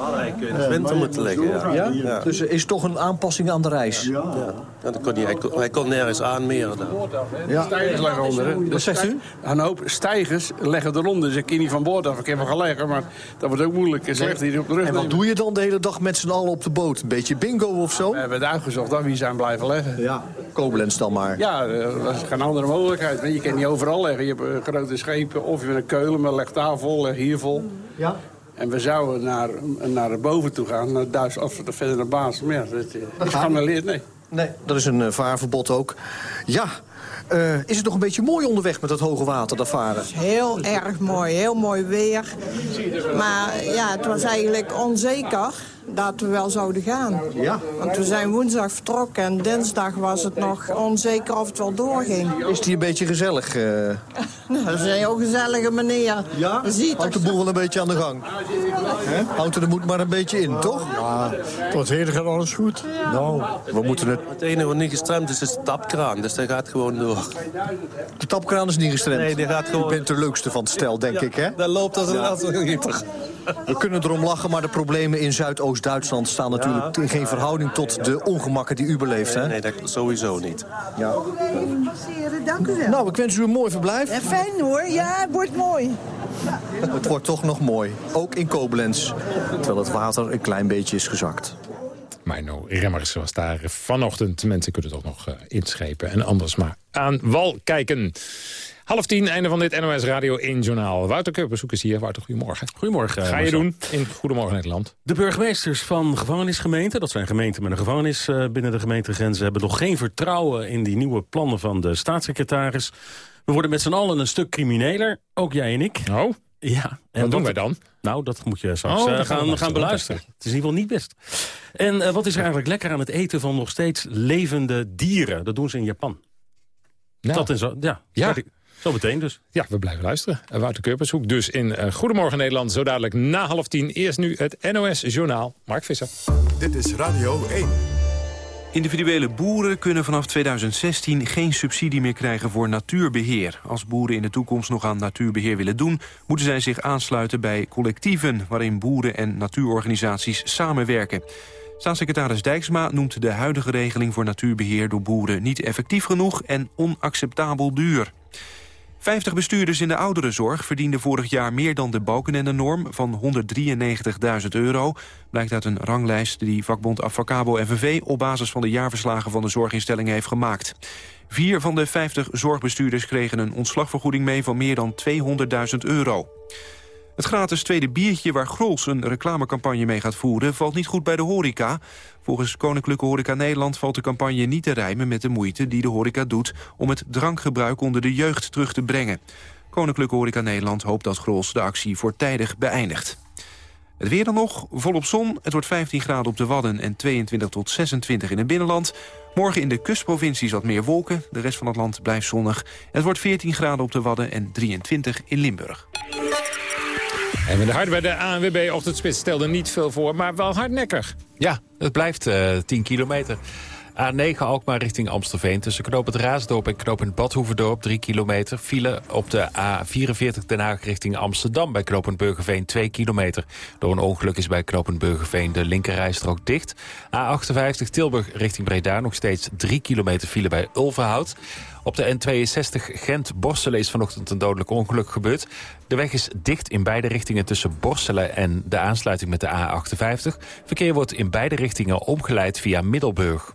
Ja, ik in de winter moeten liggen, ja. Ja? ja. Dus er is toch een aanpassing aan de reis? Ja. ja. Dat kon hij, hij, kon, hij kon nergens aanmeren. Dan. Ja. Stijgers leggen onder. Hè? Wat zegt u? Een hoop stijgers leggen eronder. Dus ik kan niet van boord af. Ik heb wel gelegen, maar dat wordt ook moeilijk. Het is slecht hier op de rug. En wat nemen. doe je dan de hele dag met z'n allen op de boot? Een beetje bingo of zo? We hebben het uitgezocht dat wie zijn blijven leggen. Ja, Koblenz dan maar. Ja, dat is geen andere mogelijkheid. Je kan niet overal leggen. Je hebt grote schepen of je bent een keulen, maar leg daar vol, leg hier vol. Ja. En we zouden naar, naar boven toe gaan, naar Duits, of verder naar baas. Maar ja, dat, dat geanneleerd, nee. Nee, dat is een uh, vaarverbod ook. Ja, uh, is het nog een beetje mooi onderweg met dat hoge water, dat varen? Heel erg mooi, heel mooi weer. Maar ja, het was eigenlijk onzeker dat we wel zouden gaan. Ja. Want we zijn woensdag vertrokken en dinsdag was het nog onzeker of het wel doorging. Is die een beetje gezellig? Uh... nou, dat is een heel gezellige meneer. Ja? Ziet Houdt de boel wel een beetje aan de gang? He? Houdt er de moed maar een beetje in, toch? Ja, tot heden gaat alles goed. Ja. Nou, we moeten het... Het enige wat niet gestremd is, is de tapkraan. Dus dat gaat gewoon door. De tapkraan is niet gestremd? Nee, die gaat gewoon... U bent de leukste van het stel, denk ik, hè? Dat loopt als een, ja. We kunnen erom lachen, maar de problemen in Zuidoost-Duitsland staan natuurlijk ja. in geen verhouding tot de ongemakken die u beleeft. Hè? Nee, dat sowieso niet. Ja. Dank u wel. Nou, ik wens u een mooi verblijf. Ja, fijn hoor, ja, het wordt mooi. Het wordt toch nog mooi, ook in Koblenz, terwijl het water een klein beetje is gezakt. Mino Remmers was daar vanochtend. Mensen kunnen toch nog uh, inschepen en anders maar aan wal kijken. Half tien, einde van dit NOS Radio 1 Journaal. Wouter Keurbezoek is hier. Wouter, goedemorgen. Goedemorgen. Ga je doen in Goedemorgen Nederland? De burgemeesters van gevangenisgemeenten, dat zijn gemeenten met een gevangenis uh, binnen de gemeentegrenzen, hebben nog geen vertrouwen in die nieuwe plannen van de staatssecretaris. We worden met z'n allen een stuk crimineler, ook jij en ik. Oh, ja. En wat doen wij dan? Nou, dat moet je straks oh, uh, gaan, gaan, gaan beluisteren. Het is in ieder geval niet best. En uh, wat is er eigenlijk lekker aan het eten van nog steeds levende dieren? Dat doen ze in Japan. Nou, dat is zo, ja. ja. Zo meteen dus. Ja, we blijven luisteren. Wouter Keurpershoek dus in uh, Goedemorgen Nederland. Zo dadelijk na half tien. Eerst nu het NOS Journaal. Mark Visser. Dit is Radio 1. Individuele boeren kunnen vanaf 2016 geen subsidie meer krijgen voor natuurbeheer. Als boeren in de toekomst nog aan natuurbeheer willen doen... moeten zij zich aansluiten bij collectieven... waarin boeren en natuurorganisaties samenwerken. Staatssecretaris Dijksma noemt de huidige regeling voor natuurbeheer door boeren niet effectief genoeg en onacceptabel duur. 50 bestuurders in de ouderenzorg verdienden vorig jaar meer dan de Balkenende-norm van 193.000 euro. Blijkt uit een ranglijst die vakbond Avacabo FNV op basis van de jaarverslagen van de zorginstellingen heeft gemaakt. Vier van de 50 zorgbestuurders kregen een ontslagvergoeding mee van meer dan 200.000 euro. Het gratis tweede biertje waar Grols een reclamecampagne mee gaat voeren... valt niet goed bij de horeca. Volgens Koninklijke Horeca Nederland valt de campagne niet te rijmen... met de moeite die de horeca doet om het drankgebruik onder de jeugd terug te brengen. Koninklijke Horeca Nederland hoopt dat Grols de actie voortijdig beëindigt. Het weer dan nog, volop zon. Het wordt 15 graden op de Wadden en 22 tot 26 in het binnenland. Morgen in de kustprovincies wat meer wolken. De rest van het land blijft zonnig. Het wordt 14 graden op de Wadden en 23 in Limburg. En de hard bij de ANWB ochtendspits stelde niet veel voor, maar wel hardnekkig. Ja, het blijft uh, 10 kilometer. A9 Alkmaar richting Amstelveen. Tussen knoop het Raasdorp en knoop het Badhoevedorp 3 kilometer. File op de A44 Den Haag richting Amsterdam bij knooppunt Burgerveen 2 kilometer. Door een ongeluk is bij knooppunt Burgerveen de linkerrijstrook dicht. A58 Tilburg richting Breda nog steeds 3 kilometer file bij Ulverhout. Op de N62 Gent-Borselen is vanochtend een dodelijk ongeluk gebeurd. De weg is dicht in beide richtingen tussen Borselen en de aansluiting met de A58. Verkeer wordt in beide richtingen omgeleid via Middelburg.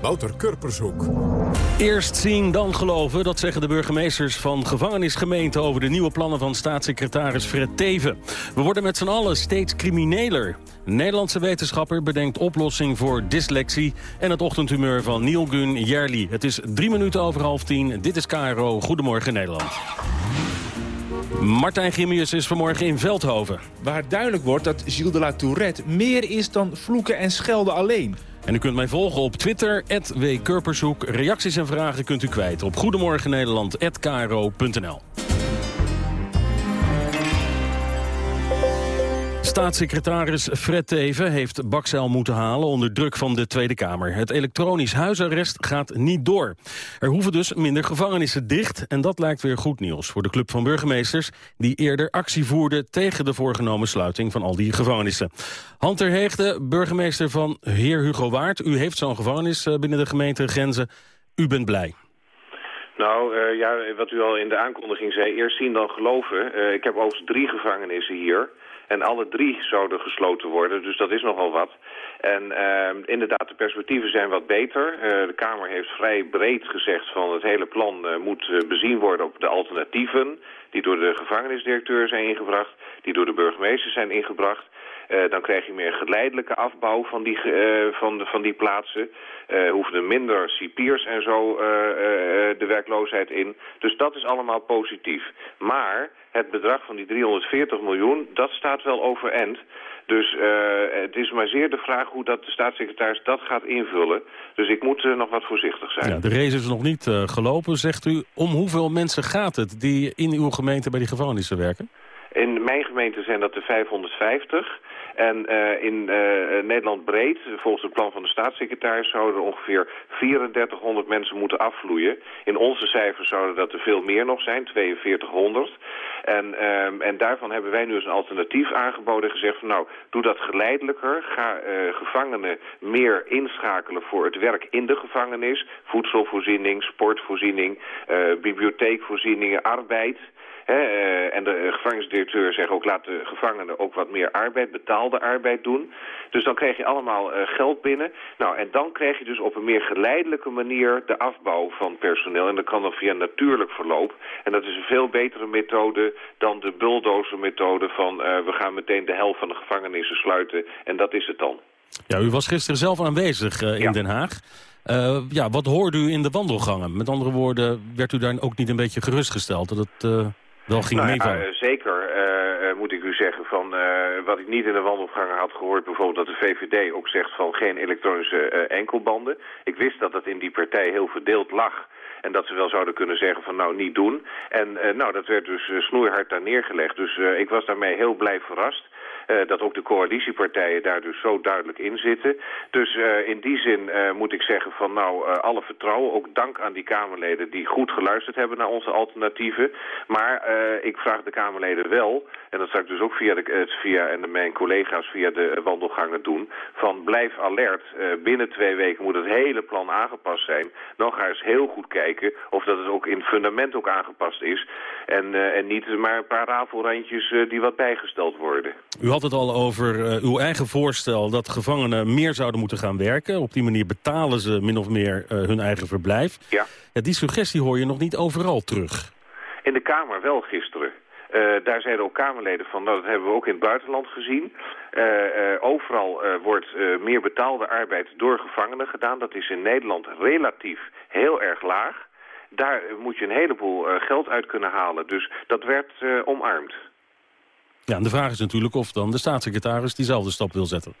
Wouter Kurpershoek. Eerst zien, dan geloven, dat zeggen de burgemeesters van gevangenisgemeenten... over de nieuwe plannen van staatssecretaris Fred Teven. We worden met z'n allen steeds crimineler. Een Nederlandse wetenschapper bedenkt oplossing voor dyslexie... en het ochtendhumeur van Neil Gun Jerli. Het is drie minuten over half tien. Dit is KRO. Goedemorgen Nederland. Martijn Gimmius is vanmorgen in Veldhoven. Waar duidelijk wordt dat Gilles de la Tourette meer is dan vloeken en schelden alleen. En u kunt mij volgen op Twitter, @wkurpershoek. Reacties en vragen kunt u kwijt op goedemorgennederland.kro.nl. Staatssecretaris Fred Teven heeft Bakzeil moeten halen onder druk van de Tweede Kamer. Het elektronisch huisarrest gaat niet door. Er hoeven dus minder gevangenissen dicht en dat lijkt weer goed nieuws voor de club van burgemeesters die eerder actie voerde tegen de voorgenomen sluiting van al die gevangenissen. Hanter Heegde, burgemeester van Heer Hugo Waard. U heeft zo'n gevangenis eh, binnen de gemeente Grenzen. U bent blij. Nou, uh, ja, wat u al in de aankondiging zei, eerst zien dan geloven. Uh, ik heb overigens drie gevangenissen hier. En alle drie zouden gesloten worden, dus dat is nogal wat. En uh, inderdaad, de perspectieven zijn wat beter. Uh, de Kamer heeft vrij breed gezegd van het hele plan uh, moet bezien worden op de alternatieven... die door de gevangenisdirecteur zijn ingebracht, die door de burgemeester zijn ingebracht. Uh, dan krijg je meer geleidelijke afbouw van die, uh, van, van die plaatsen. Uh, hoeven er minder cipiers en zo de werkloosheid in. Dus dat is allemaal positief. Maar het bedrag van die 340 miljoen, dat staat wel overeind. Dus het is maar zeer de vraag hoe dat de staatssecretaris dat gaat invullen. Dus ik moet nog wat voorzichtig zijn. Ja, de race is nog niet gelopen, zegt u. Om hoeveel mensen gaat het die in uw gemeente bij die gevangenissen werken? In mijn gemeente zijn dat de 550. En uh, in uh, Nederland breed, volgens het plan van de staatssecretaris, zouden er ongeveer 3400 mensen moeten afvloeien. In onze cijfers zouden dat er veel meer nog zijn, 4200. En, uh, en daarvan hebben wij nu eens een alternatief aangeboden gezegd van nou, doe dat geleidelijker. Ga gevangenen meer inschakelen voor het werk in de gevangenis. Voedselvoorziening, sportvoorziening, bibliotheekvoorzieningen, arbeid. He, uh, en de gevangenisdirecteur zegt ook laat de gevangenen ook wat meer arbeid, betaalde arbeid doen. Dus dan krijg je allemaal uh, geld binnen. Nou, en dan krijg je dus op een meer geleidelijke manier de afbouw van personeel. En dat kan dan via natuurlijk verloop. En dat is een veel betere methode dan de bulldozer-methode van uh, we gaan meteen de helft van de gevangenissen sluiten. En dat is het dan. Ja, u was gisteren zelf aanwezig in ja. Den Haag. Uh, ja, wat hoorde u in de wandelgangen? Met andere woorden, werd u daar ook niet een beetje gerustgesteld dat het wel ging nou, meevallen? Uh, zeker moet ik u zeggen van wat ik niet in de wandelgangen had gehoord. Bijvoorbeeld dat de VVD ook zegt van geen elektronische enkelbanden. Ik wist dat dat in die partij heel verdeeld lag. En dat ze wel zouden kunnen zeggen van nou niet doen. En nou dat werd dus snoeihard daar neergelegd. Dus ik was daarmee heel blij verrast. Uh, dat ook de coalitiepartijen daar dus zo duidelijk in zitten. Dus uh, in die zin uh, moet ik zeggen van nou alle vertrouwen. Ook dank aan die Kamerleden die goed geluisterd hebben naar onze alternatieven. Maar ik vraag de Kamerleden wel, en dat zal ik dus ook via, de, via en de, mijn collega's via de wandelgangen doen, van blijf alert. binnen twee weken moet het hele plan aangepast zijn. Dan ga eens heel goed kijken of dat het ook in het fundament ook aangepast is. En, en niet maar een paar rafelrandjes die wat bijgesteld worden. Het al over uh, uw eigen voorstel dat gevangenen meer zouden moeten gaan werken. Op die manier betalen ze min of meer uh, hun eigen verblijf. Ja. ja. Die suggestie hoor je nog niet overal terug. In de Kamer wel gisteren. Uh, daar zeiden ook Kamerleden van, nou, dat hebben we ook in het buitenland gezien. overal wordt meer betaalde arbeid door gevangenen gedaan. Dat is in Nederland relatief heel erg laag. daar eh, moet je een heleboel eh, geld uit kunnen halen. Dus dat werd eh, omarmd. Ja, de vraag is natuurlijk of dan de staatssecretaris diezelfde stap wil zetten.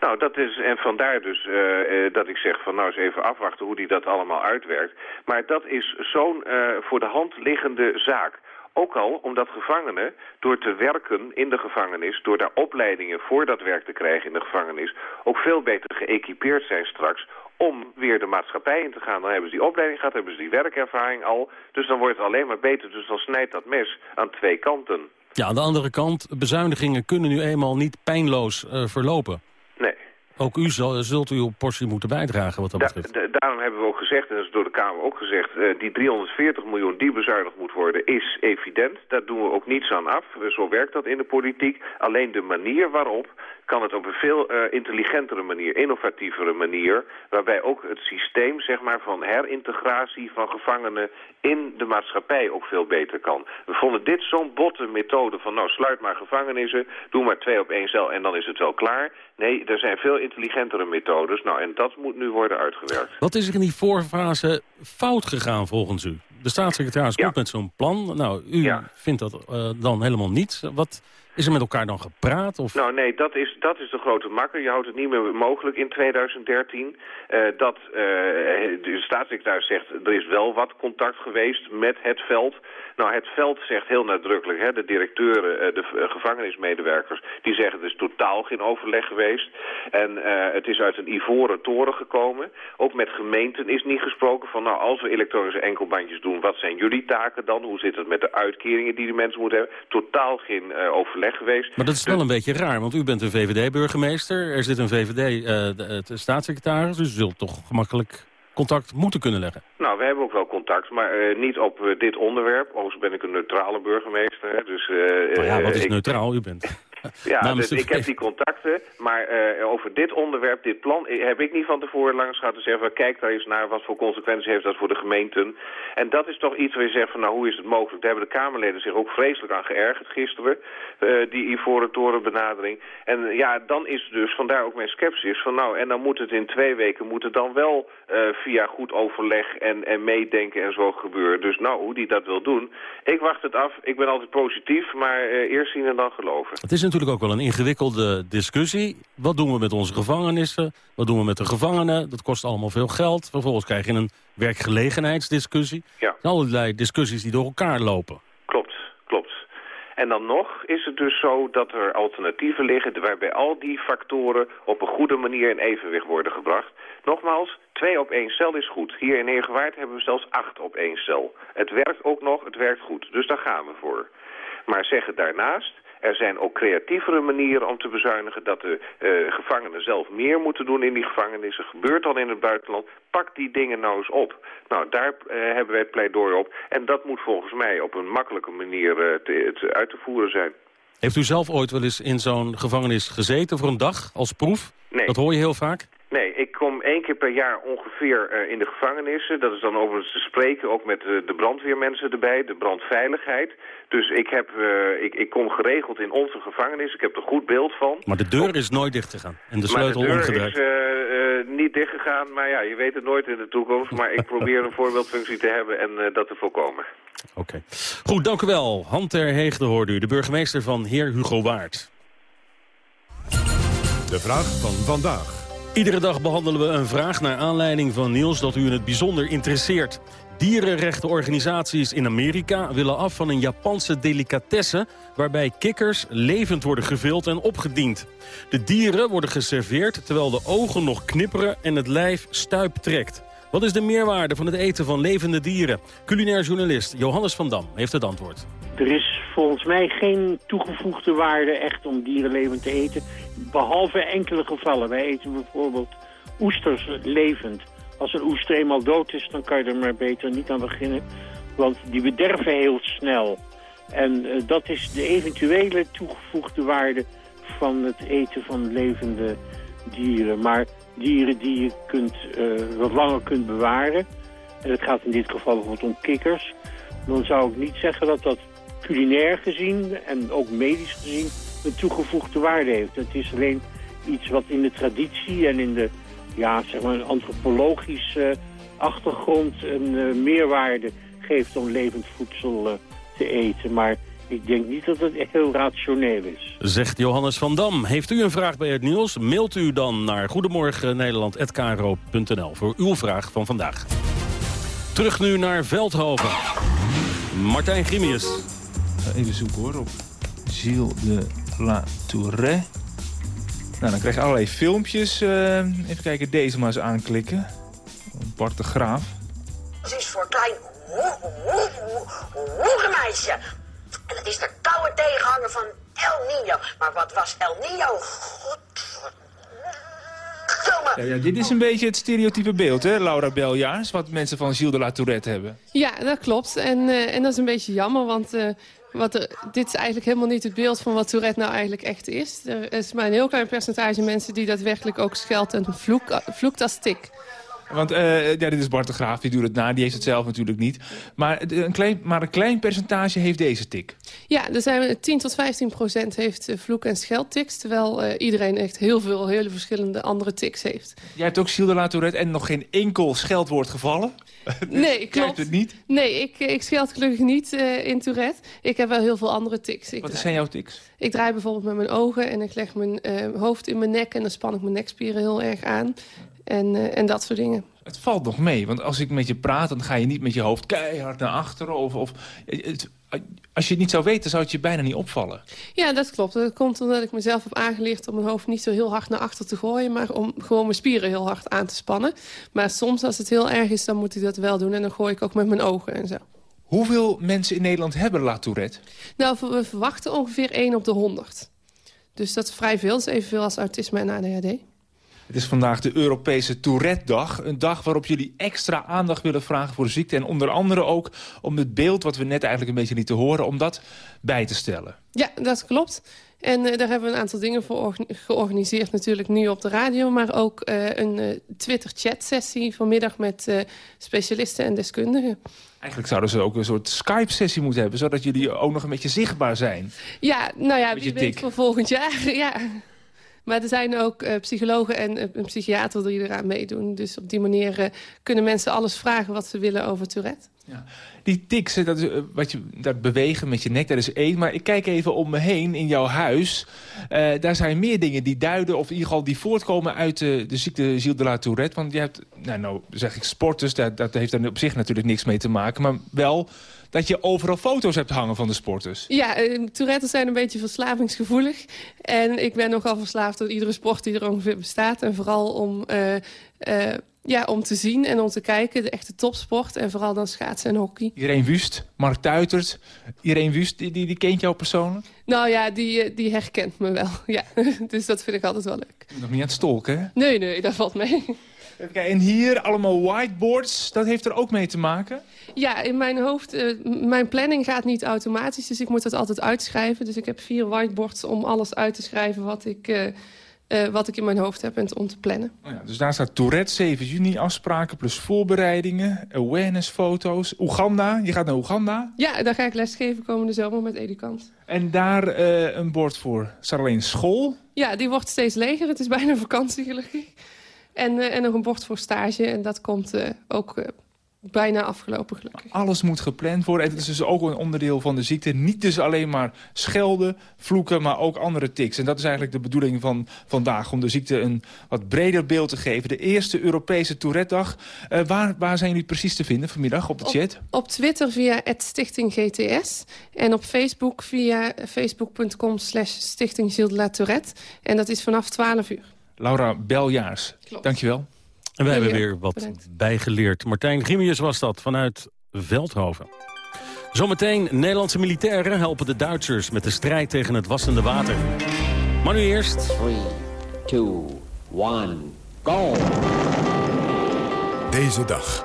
Nou, dat is, en vandaar dus eh, eh, dat ik zeg van nou eens even afwachten hoe die dat allemaal uitwerkt. Maar dat is zo'n eh, voor de hand liggende zaak. Ook al omdat gevangenen door te werken in de gevangenis, door daar opleidingen voor dat werk te krijgen in de gevangenis, ook veel beter geëquipeerd zijn straks om weer de maatschappij in te gaan. Dan hebben ze die opleiding gehad, hebben ze die werkervaring al. Dus dan wordt het alleen maar beter. Dus dan snijdt dat mes aan twee kanten. Ja, aan de andere kant, bezuinigingen kunnen nu eenmaal niet pijnloos eh, verlopen. Nee. Ook u zal, zult uw portie moeten bijdragen wat dat Da- betreft. da- daarom hebben we ook gezegd, en dat is door de Kamer ook gezegd... eh, die 340 miljoen die bezuinigd moet worden is evident. Daar doen we ook niets aan af. Zo werkt dat in de politiek. Alleen de manier waarop kan het op een veel eh, intelligentere manier, innovatievere manier... waarbij ook het systeem zeg maar, van herintegratie van gevangenen in de maatschappij ook veel beter kan. We vonden dit zo'n botte methode van nou sluit maar gevangenissen, doe maar twee op één cel en dan is het wel klaar. Nee, er zijn veel intelligentere methodes. Nou, en dat moet nu worden uitgewerkt. Wat is er in die voorfase fout gegaan volgens u? De staatssecretaris komt met zo'n plan. Nou, u vindt dat eh, dan helemaal niet. Wat is er met elkaar dan gepraat? Of... Nou nee, dat is, dat is de grote makker. Je houdt het niet meer mogelijk in 2013. Eh, dat eh, de staatssecretaris zegt, er is wel wat contact geweest met het veld. Nou, het veld zegt heel nadrukkelijk, hè, de directeuren, eh, de gevangenismedewerkers, die zeggen er is totaal geen overleg geweest. En het is uit een ivoren toren gekomen. Ook met gemeenten is niet gesproken van, nou, als we elektronische enkelbandjes doen, wat zijn jullie taken dan? Hoe zit het met de uitkeringen die de mensen moeten hebben? Totaal geen eh, overleg geweest. Maar dat is wel een beetje raar, want u bent een VVD-burgemeester. Er zit een VVD-staatssecretaris, dus u zult toch gemakkelijk contact moeten kunnen leggen. Nou, we hebben ook wel contact, maar eh, niet op eh, dit onderwerp. Overigens ben ik een neutrale burgemeester. Dus, eh, Nou ja, wat is neutraal? U bent Ja, dus ik heb die contacten, maar eh, over dit onderwerp, dit plan, eh, heb ik niet van tevoren langs gehad te zeggen, van, kijk daar eens naar, wat voor consequenties heeft dat voor de gemeenten. En dat is toch iets waar je zegt van, nou, hoe is het mogelijk? Daar hebben de Kamerleden zich ook vreselijk aan geërgerd gisteren, eh, die Ivoren Toren benadering. En ja, dan is dus, vandaar ook mijn sceptisch, van nou, en dan moet het in twee weken, moet het dan wel via goed overleg en, en meedenken en zo gebeuren. Dus nou, hoe die dat wil doen, ik wacht het af. Ik ben altijd positief, maar eerst zien en dan geloven. Het is natuurlijk ook wel een ingewikkelde discussie. Wat doen we met onze gevangenissen? Wat doen we met de gevangenen? Dat kost allemaal veel geld. Vervolgens krijg je een werkgelegenheidsdiscussie. Ja. Er allerlei discussies die door elkaar lopen. Klopt, klopt. En dan nog is het dus zo dat er alternatieven liggen... waarbij al die factoren op een goede manier in evenwicht worden gebracht. Nogmaals, twee op één cel is goed. Hier in Heergewaard hebben we zelfs acht op één cel. Het werkt ook nog, het werkt goed. Dus daar gaan we voor. Maar zeggen daarnaast... Er zijn ook creatievere manieren om te bezuinigen dat de eh, gevangenen zelf meer moeten doen in die gevangenissen. Gebeurt al in het buitenland. Pak die dingen nou eens op. Nou, daar eh, hebben wij het pleidooi op. En dat moet volgens mij op een makkelijke manier eh, te, te- uit te voeren zijn. Heeft u zelf ooit wel eens in zo'n gevangenis gezeten voor een dag als proef? Nee. Dat hoor je heel vaak. Nee, ik kom één keer per jaar ongeveer eh, in de gevangenissen. Dat is dan overigens te spreken, ook met eh, de brandweermensen erbij, de brandveiligheid. Dus ik, heb, eh, ik, ik kom geregeld in onze gevangenis. Ik heb er goed beeld van. Maar de deur is nooit dicht gegaan. En de sleutel maar de deur omgedraaid. is eh, eh, niet dichtgegaan, maar ja, je weet het nooit in de toekomst. Maar ik probeer een voorbeeldfunctie te hebben en eh, dat te voorkomen. Oké. Goed, dank u wel. Han ter Heegde hoorde u, de burgemeester van Heer Hugo Waard. De vraag van vandaag. Iedere dag behandelen we een vraag naar aanleiding van nieuws dat u in het bijzonder interesseert. Dierenrechtenorganisaties in Amerika willen af van een Japanse delicatesse... waarbij kikkers levend worden gevild en opgediend. De dieren worden geserveerd terwijl de ogen nog knipperen en het lijf stuip trekt. Wat is de meerwaarde van het eten van levende dieren? Culinair journalist Johannes van Dam heeft het antwoord. Er is volgens mij geen toegevoegde waarde echt om dieren levend te eten. Behalve enkele gevallen. Wij eten bijvoorbeeld oesters levend. Als een oester eenmaal dood is, dan kan je er maar beter niet aan beginnen. Want die bederven heel snel. En eh, dat is de eventuele toegevoegde waarde van het eten van levende dieren. Maar dieren die je kunt, eh, wat langer kunt bewaren... en het gaat in dit geval bijvoorbeeld om kikkers... dan zou ik niet zeggen dat dat culinair gezien en ook medisch gezien een toegevoegde waarde heeft. Het is alleen iets wat in de traditie en in de ja, zeg maar een antropologisch eh, achtergrond een eh, meerwaarde geeft om levend voedsel eh, te eten. Maar ik denk niet dat het heel rationeel is. Zegt Johannes van Dam. Heeft u een vraag bij het nieuws? Mailt u dan naar goedemorgennederland.kro.nl voor uw vraag van vandaag. Terug nu naar Veldhoven. Martijn Grimius. Even zoeken hoor op Gilles de la Tourette. Nou, dan krijg je allerlei filmpjes. Eh, even kijken, deze maar eens aanklikken. Bart de Graaf. Ze is voor klein hoerenmeisje. En dat is de koude tegenhanger van El Nino. Maar wat was El Nino? Ja, ja, dit is een beetje het stereotype beeld, hè, Laura Beljaars... wat mensen van Gilles de la Tourette hebben. Ja, dat klopt. En, eh, en dat is een beetje jammer, want eh, wat er, dit is eigenlijk helemaal niet het beeld van wat Tourette nou eigenlijk echt is. Er is maar een heel klein percentage mensen die daadwerkelijk ook scheldt en vloek, vloekt als tik. Want eh, ja, dit is Bart de Graaf, die doet het na. Die heeft het zelf natuurlijk niet. Maar een klein, maar een klein percentage heeft deze tik. Ja, er zijn 10 tot 15 procent heeft eh, vloek- en scheldtics. Terwijl uh, iedereen echt heel veel hele verschillende andere tics heeft. Jij hebt ook Gilles de la Tourette en nog geen enkel scheldwoord gevallen? Nee, klopt. het niet? Nee, ik, ik scheld gelukkig niet uh, in Tourette. Ik heb wel heel veel andere tics. Ik Wat draai, zijn jouw tics? Ik draai bijvoorbeeld met mijn ogen en ik leg mijn uh, hoofd in mijn nek... en dan span ik mijn nekspieren heel erg aan. En, en dat soort dingen. Het valt nog mee, want als ik met je praat... dan ga je niet met je hoofd keihard naar achteren. Of, of, het, als je het niet zou weten, zou het je bijna niet opvallen. Ja, dat klopt. Dat komt omdat ik mezelf heb aangeleerd om mijn hoofd niet zo heel hard naar achter te gooien... maar om gewoon mijn spieren heel hard aan te spannen. Maar soms, als het heel erg is, dan moet ik dat wel doen. En dan gooi ik ook met mijn ogen en zo. Hoeveel mensen in Nederland hebben La Tourette? Nou, we verwachten ongeveer 1 op de 100. Dus dat is vrij veel. Dat is evenveel als autisme en ADHD. Het is vandaag de Europese Tourette-dag. Een dag waarop jullie extra aandacht willen vragen voor de ziekte. En onder andere ook om het beeld wat we net eigenlijk een beetje lieten horen... om dat bij te stellen. Ja, dat klopt. En uh, daar hebben we een aantal dingen voor georganiseerd natuurlijk nu op de radio. Maar ook uh, een uh, Twitter-chat-sessie vanmiddag met specialisten en deskundigen. Eigenlijk zouden ze ook een soort Skype-sessie moeten hebben... zodat jullie ook nog een beetje zichtbaar zijn. Ja, nou ja, wie weet voor volgend jaar, ja. Maar er zijn ook uh, psychologen en uh, een psychiater die eraan meedoen. Dus op die manier uh, kunnen mensen alles vragen wat ze willen over Tourette. Ja. Die tics, dat, is, wat je, dat bewegen met je nek, dat is één. Maar ik kijk even om me heen in jouw huis. daar zijn meer dingen die duiden, of in ieder geval die voortkomen uit de, de ziekte Gilles de la Tourette. Want je hebt, nou, nou zeg ik sporters, dat, dat heeft er op zich natuurlijk niks mee te maken. Maar wel dat je overal foto's hebt hangen van de sporters. Ja, uh, Tourette's zijn een beetje verslavingsgevoelig. En ik ben nogal verslaafd door iedere sport die er ongeveer bestaat. En vooral om, uh, uh, ja, om te zien en om te kijken, de echte topsport. En vooral dan schaatsen en hockey. Irene Wust, Mark Tuitert. Irene Wust, die, die, die kent jou persoonlijk? Nou ja, die, die herkent me wel. Ja. dus dat vind ik altijd wel leuk. Nog niet aan het stolken, hè? Nee, nee, dat valt mee. En hier allemaal whiteboards, dat heeft er ook mee te maken? Ja, in mijn hoofd, uh, mijn planning gaat niet automatisch, dus ik moet dat altijd uitschrijven. Dus ik heb vier whiteboards om alles uit te schrijven wat ik, uh, uh, wat ik in mijn hoofd heb en om te plannen. Oh ja, dus daar staat Tourette, 7 juni afspraken plus voorbereidingen, awareness foto's. Oeganda, je gaat naar Oeganda? Ja, daar ga ik lesgeven komende zomer met Edukant. En daar een bord voor. Staat alleen school? Ja, die wordt steeds leger. Het is bijna vakantie gelukkig. En, uh, en nog een bord voor stage. En dat komt uh, ook uh, bijna afgelopen gelukkig. Alles moet gepland worden. En het is dus ook een onderdeel van de ziekte. Niet dus alleen maar schelden, vloeken, maar ook andere tics. En dat is eigenlijk de bedoeling van vandaag. Om de ziekte een wat breder beeld te geven. De eerste Europese Tourette-dag. waar, waar zijn jullie precies te vinden vanmiddag op de chat? Op, op Twitter via Stichting GTS. En op Facebook via facebook.com slash Stichting Gilles de la Tourette. En dat is vanaf 12 uur. Laura Beljaars, Klopt. dankjewel. En wij hebben weer wat Bedankt. bijgeleerd. Martijn Grimius was dat, vanuit Veldhoven. Zometeen, Nederlandse militairen helpen de Duitsers... met de strijd tegen het wassende water. Maar nu eerst... 3, 2, 1, go! Deze dag.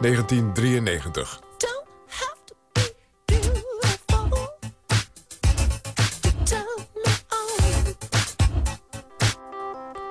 1993.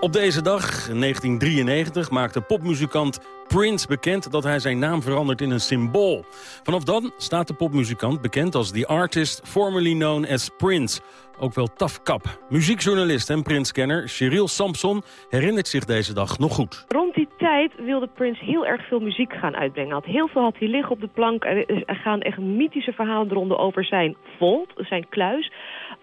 Op deze dag, 1993, maakte popmuzikant Prince bekend dat hij zijn naam verandert in een symbool. Vanaf dan staat de popmuzikant bekend als The Artist, formerly known as Prince. Ook wel Tafkap. Muziekjournalist en Prince-kenner Cheryl Sampson herinnert zich deze dag nog goed. Rond die tijd wilde Prince heel erg veel muziek gaan uitbrengen. Had heel veel had hij liggen op de plank. Er er gaan echt mythische verhalen eronder over zijn vault, zijn kluis...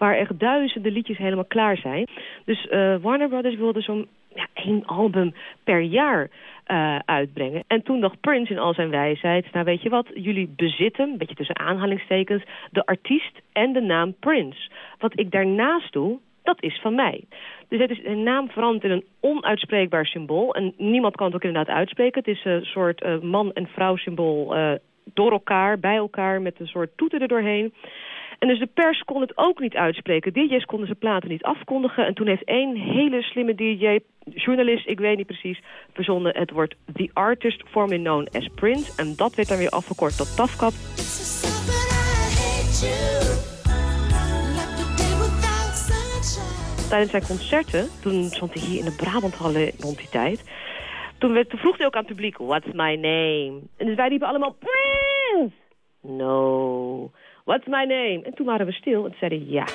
waar echt duizenden liedjes helemaal klaar zijn. Dus eh, Warner Brothers wilde zo'n ja, één album per jaar eh, uitbrengen. En toen dacht Prince in al zijn wijsheid... nou weet je wat, jullie bezitten, een beetje tussen aanhalingstekens... de artiest en de naam Prince. Wat ik daarnaast doe, dat is van mij. Dus het is een naam veranderd in een onuitspreekbaar symbool. En niemand kan het ook inderdaad uitspreken. Het is een soort eh, man- en vrouw symbool eh, door elkaar, bij elkaar... met een soort toeter er doorheen. En dus de pers kon het ook niet uitspreken. DJ's konden zijn platen niet afkondigen. En toen heeft één hele slimme DJ, journalist, ik weet niet precies, verzonnen het woord The Artist, formerly known as Prince. En dat werd dan weer afgekort tot TAFKAP. Tijdens zijn concerten, toen stond hij hier in de Brabanthallen rond die tijd... Toen, werd, toen vroeg hij ook aan het publiek, what's my name? En dus wij riepen allemaal, Prince! No. What's my name? En toen waren we stil en zeiden ja.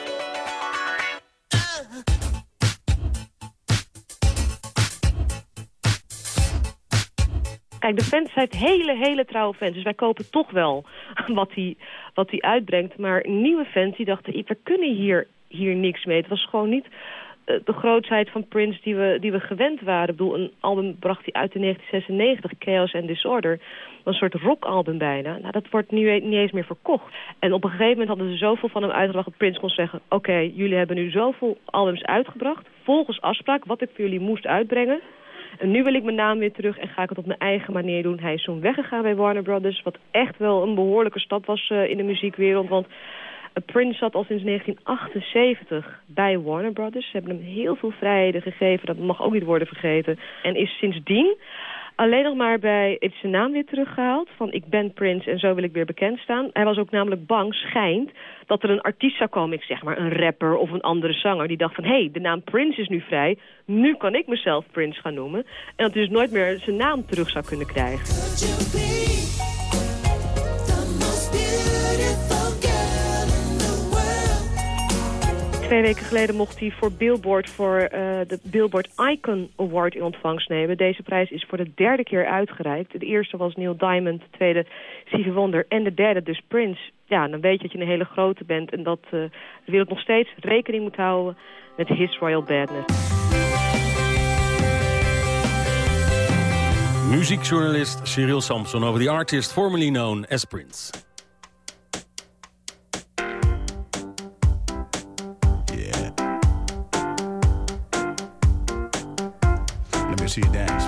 Kijk, de fans zijn hele, hele trouwe fans. Dus wij kopen toch wel wat hij wat uitbrengt. Maar nieuwe fans die dachten, we kunnen hier, hier niks mee. Het was gewoon niet de grootheid van Prince die we, die we gewend waren. Ik bedoel, een album bracht hij uit in 1996, Chaos and Disorder. Een soort rockalbum bijna. Nou, dat wordt nu niet eens meer verkocht. En op een gegeven moment hadden ze zoveel van hem uitgebracht... dat Prince kon zeggen, oké, jullie hebben nu zoveel albums uitgebracht... volgens afspraak, wat ik voor jullie moest uitbrengen... En nu wil ik mijn naam weer terug en ga ik het op mijn eigen manier doen. Hij is toen weggegaan bij Warner Brothers, wat echt wel een behoorlijke stap was uh, in de muziekwereld. Want Prince zat al sinds 1978 bij Warner Brothers. Ze hebben hem heel veel vrijheden gegeven, dat mag ook niet worden vergeten. En is sindsdien alleen nog maar bij, heeft zijn naam weer teruggehaald. Van ik ben Prince en zo wil ik weer bekend staan. Hij was ook namelijk bang, schijnt, dat er een artiest zou komen. Ik zeg maar een rapper of een andere zanger. Die dacht van, hé, hey, de naam Prince is nu vrij. Nu kan ik mezelf Prince gaan noemen. En dat hij dus nooit meer zijn naam terug zou kunnen krijgen. Twee weken geleden mocht hij voor Billboard voor uh, de Billboard Icon Award in ontvangst nemen. Deze prijs is voor de derde keer uitgereikt. De eerste was Neil Diamond, de tweede Stevie Wonder en de derde dus Prince. Ja, dan weet je dat je een hele grote bent en dat uh, de wereld nog steeds rekening moet houden met his royal badness. Muziekjournalist Cyril Samson over the artist formerly known as Prince. You dance,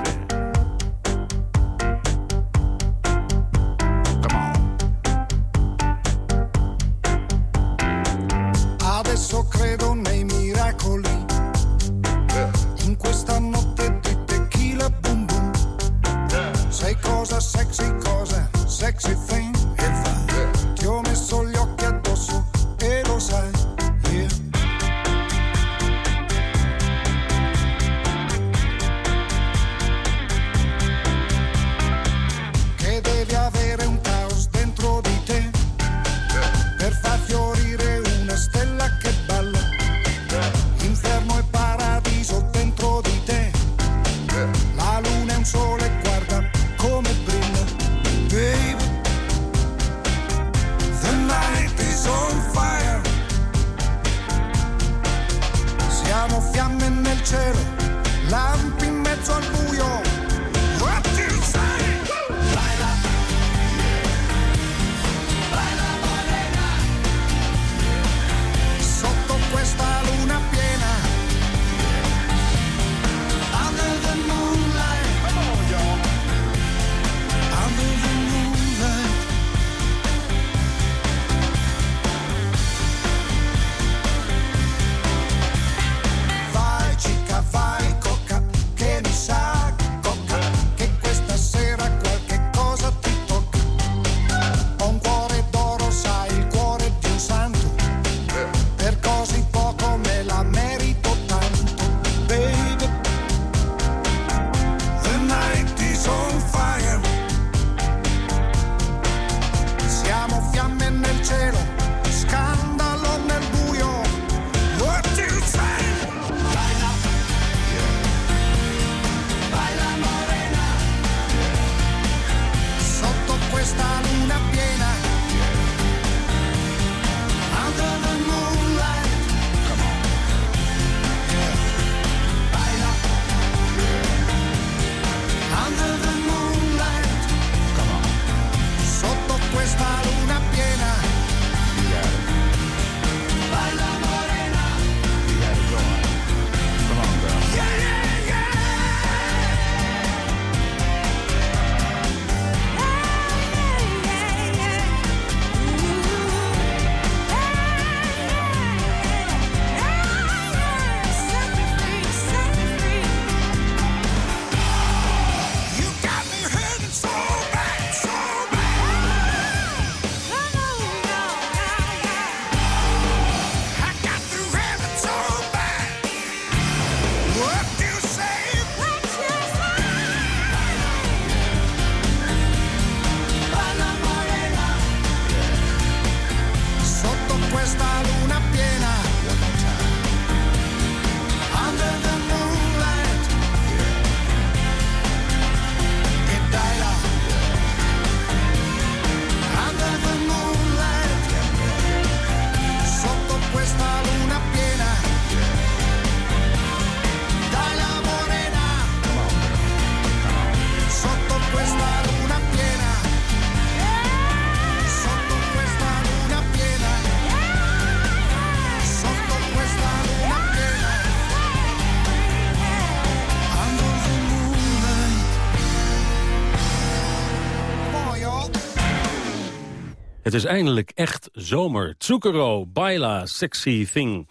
is eindelijk echt zomer. Tsukuro, Baila, Sexy Thing.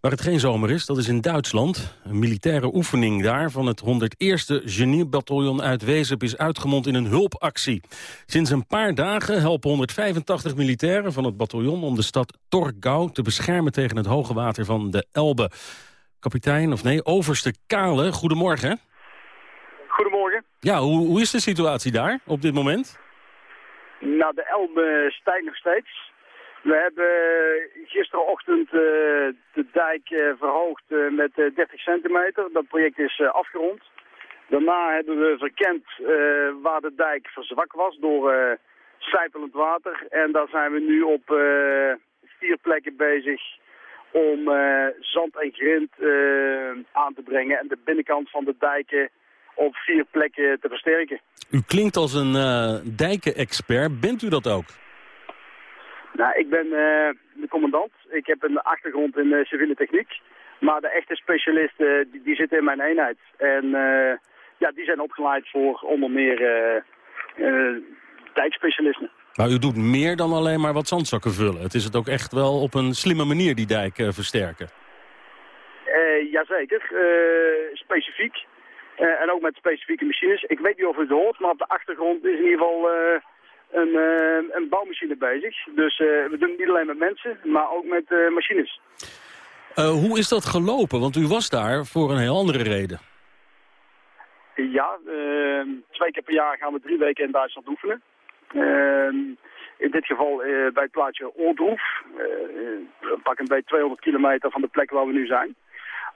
Waar het geen zomer is, dat is in Duitsland. Een militaire oefening daar van het 101e Geniebataljon uit Wezep is uitgemond in een hulpactie. Sinds een paar dagen helpen 185 militairen van het bataljon om de stad Torgau te beschermen tegen het hoge water van de Elbe. Kapitein, of nee, overste Kale, goedemorgen. Goedemorgen. Ja, hoe, hoe is de situatie daar op dit moment? Nou, de Elbe stijgt nog steeds. We hebben gisterochtend uh, de dijk verhoogd met 30 centimeter. Dat project is afgerond. Daarna hebben we verkend waar de dijk verzwakt was door sijpelend water. En daar zijn we nu op vier plekken bezig om zand en grind aan te brengen. En de binnenkant van de dijken op vier plekken te versterken. U klinkt als een dijken-expert. Bent u dat ook? Nou, ik ben uh, de commandant. Ik heb een achtergrond in uh, civiele techniek. Maar de echte specialisten, die, die, zitten in mijn eenheid. En uh, ja, die zijn opgeleid voor onder meer dijkspecialisten. Maar u doet meer dan alleen maar wat zandzakken vullen. Het is het ook echt wel op een slimme manier die dijk versterken. jazeker, specifiek. En ook met specifieke machines. Ik weet niet of u het hoort, maar op de achtergrond is in ieder geval een, uh, een bouwmachine bezig. Dus we doen het niet alleen met mensen, maar ook met machines. hoe is dat gelopen? Want u was daar voor een heel andere reden. Ja, ehm, twee keer per jaar gaan we drie weken in Duitsland oefenen. Ehm, in dit geval bij het plaatsje Oordroef. pak een beetje 200 kilometer van de plek waar we nu zijn.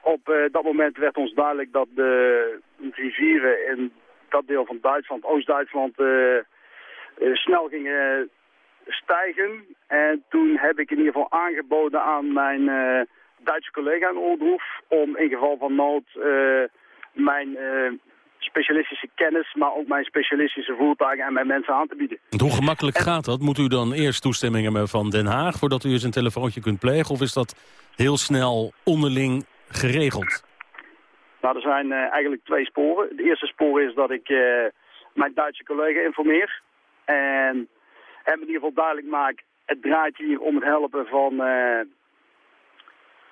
Op dat moment werd ons duidelijk dat de rivieren in dat deel van Duitsland, Oost-Duitsland eh, snel gingen stijgen. En toen heb ik in ieder geval aangeboden aan mijn Duitse collega in Oldhoef... om in geval van nood mijn specialistische kennis... maar ook mijn specialistische voertuigen en mijn mensen aan te bieden. hoe gemakkelijk gaat dat? Moet u dan eerst toestemming hebben van Den Haag... voordat u eens een telefoontje kunt plegen? Of is dat heel snel onderling geregeld? Nou, er zijn eigenlijk twee sporen. Het eerste spoor is dat ik mijn Duitse collega informeer... En hem in ieder geval duidelijk maakt, het draait hier om het helpen van uh,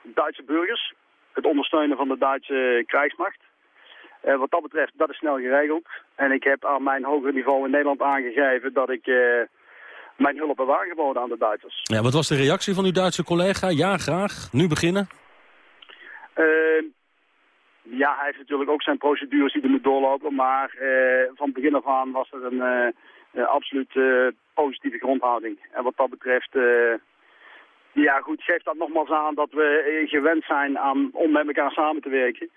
Duitse burgers. Het ondersteunen van de Duitse krijgsmacht. Uh, wat dat betreft, dat is snel geregeld. En ik heb aan mijn hoger niveau in Nederland aangegeven dat ik uh, mijn hulp heb aangeboden aan de Duitsers. Ja, wat was de reactie van uw Duitse collega? Ja, graag. Nu beginnen? Ja, hij heeft natuurlijk ook zijn procedures die er moet doorlopen. Maar van begin af aan was er een uh, absoluut uh, positieve grondhouding. En wat dat betreft, uh, ja goed, geeft dat nogmaals aan dat we gewend zijn aan, om met elkaar samen te werken.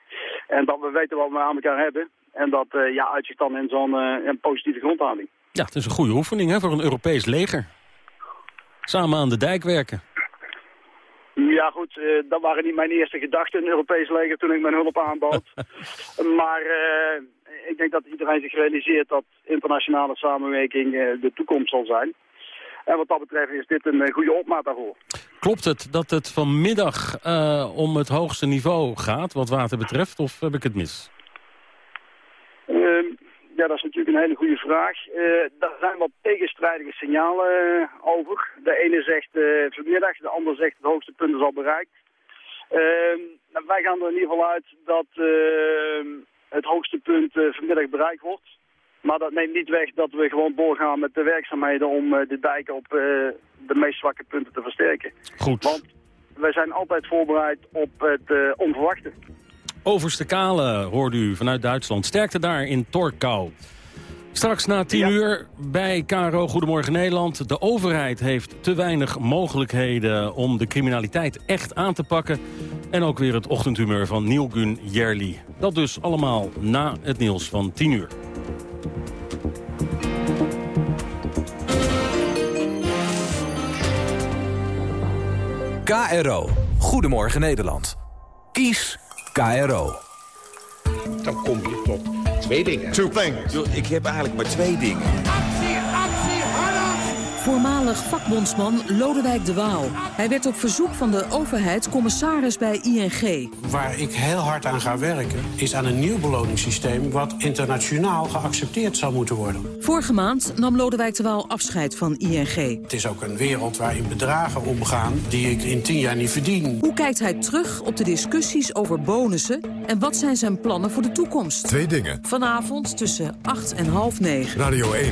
En dat we weten wat we aan elkaar hebben. En dat ja, uitzicht dan in zo'n positieve grondhouding. Ja, het is een goede oefening hè, voor een Europees leger. Samen aan de dijk werken. Ja goed, uh, dat waren niet mijn eerste gedachten, een Europees leger, toen ik mijn hulp aanbood. maar uh, ik denk dat iedereen zich realiseert dat internationale samenwerking uh, de toekomst zal zijn. En wat dat betreft is dit een goede opmaat daarvoor. Klopt het dat het vanmiddag om het hoogste niveau gaat, wat water betreft, of heb ik het mis? Ja, dat is natuurlijk een hele goede vraag. Uh, daar zijn wat tegenstrijdige signalen uh, over. De ene zegt uh, vanmiddag, de ander zegt het hoogste punt is al bereikt. Ehm, nou, wij gaan er in ieder geval uit dat ehm, het hoogste punt vanmiddag bereikt wordt. Maar dat neemt niet weg dat we gewoon doorgaan met de werkzaamheden om de dijken op de meest zwakke punten te versterken. Goed. Want wij zijn altijd voorbereid op het onverwachte. Overste Kale hoorde u vanuit Duitsland. Sterkte daar in Torkau. Straks na tien uur bij KRO Goedemorgen Nederland. De overheid heeft te weinig mogelijkheden om de criminaliteit echt aan te pakken. En ook weer het ochtendhumeur van Nielgun Jerli. Dat dus allemaal na het nieuws van 10 uur. KRO Goedemorgen Nederland. Kies KRO. Dan kom je tot twee dingen. Two things. Ik heb eigenlijk maar twee dingen. Voormalig vakbondsman Lodewijk de Waal. Hij werd op verzoek van de overheid commissaris bij ING. Waar ik heel hard aan ga werken, is aan een nieuw beloningssysteem... wat internationaal geaccepteerd zou moeten worden. Vorige maand nam Lodewijk de Waal afscheid van ING. Het is ook een wereld waarin bedragen omgaan die ik in tien jaar niet verdien. Hoe kijkt hij terug op de discussies over bonussen... en wat zijn zijn plannen voor de toekomst? Twee dingen. Vanavond tussen 8 en half 9. Radio 1.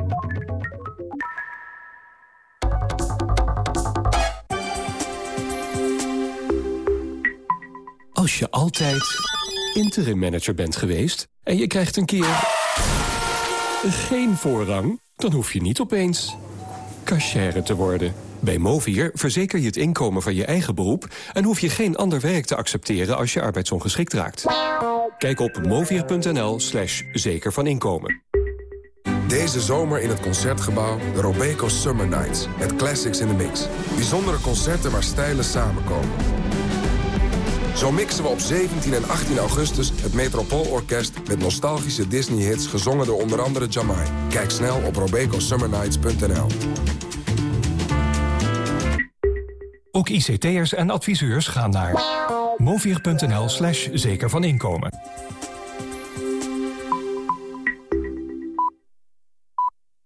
Als je altijd interim manager bent geweest en je krijgt een keer geen voorrang, dan hoef je niet opeens cashier te worden. Bij Movier verzeker je het inkomen van je eigen beroep... en hoef je geen ander werk te accepteren als je arbeidsongeschikt raakt. Kijk op movier.nl slash zeker van inkomen. Deze zomer in het Concertgebouw de Robeco Summer Nights. Met classics in the mix. Bijzondere concerten waar stijlen samenkomen. Zo mixen we op 17 en 18 augustus het Metropoolorkest... met nostalgische Disney-hits gezongen door onder andere Jamai. Kijk snel op robecosummernights.nl. Ook ICT'ers en adviseurs gaan naar movier.nl slash zeker van inkomen.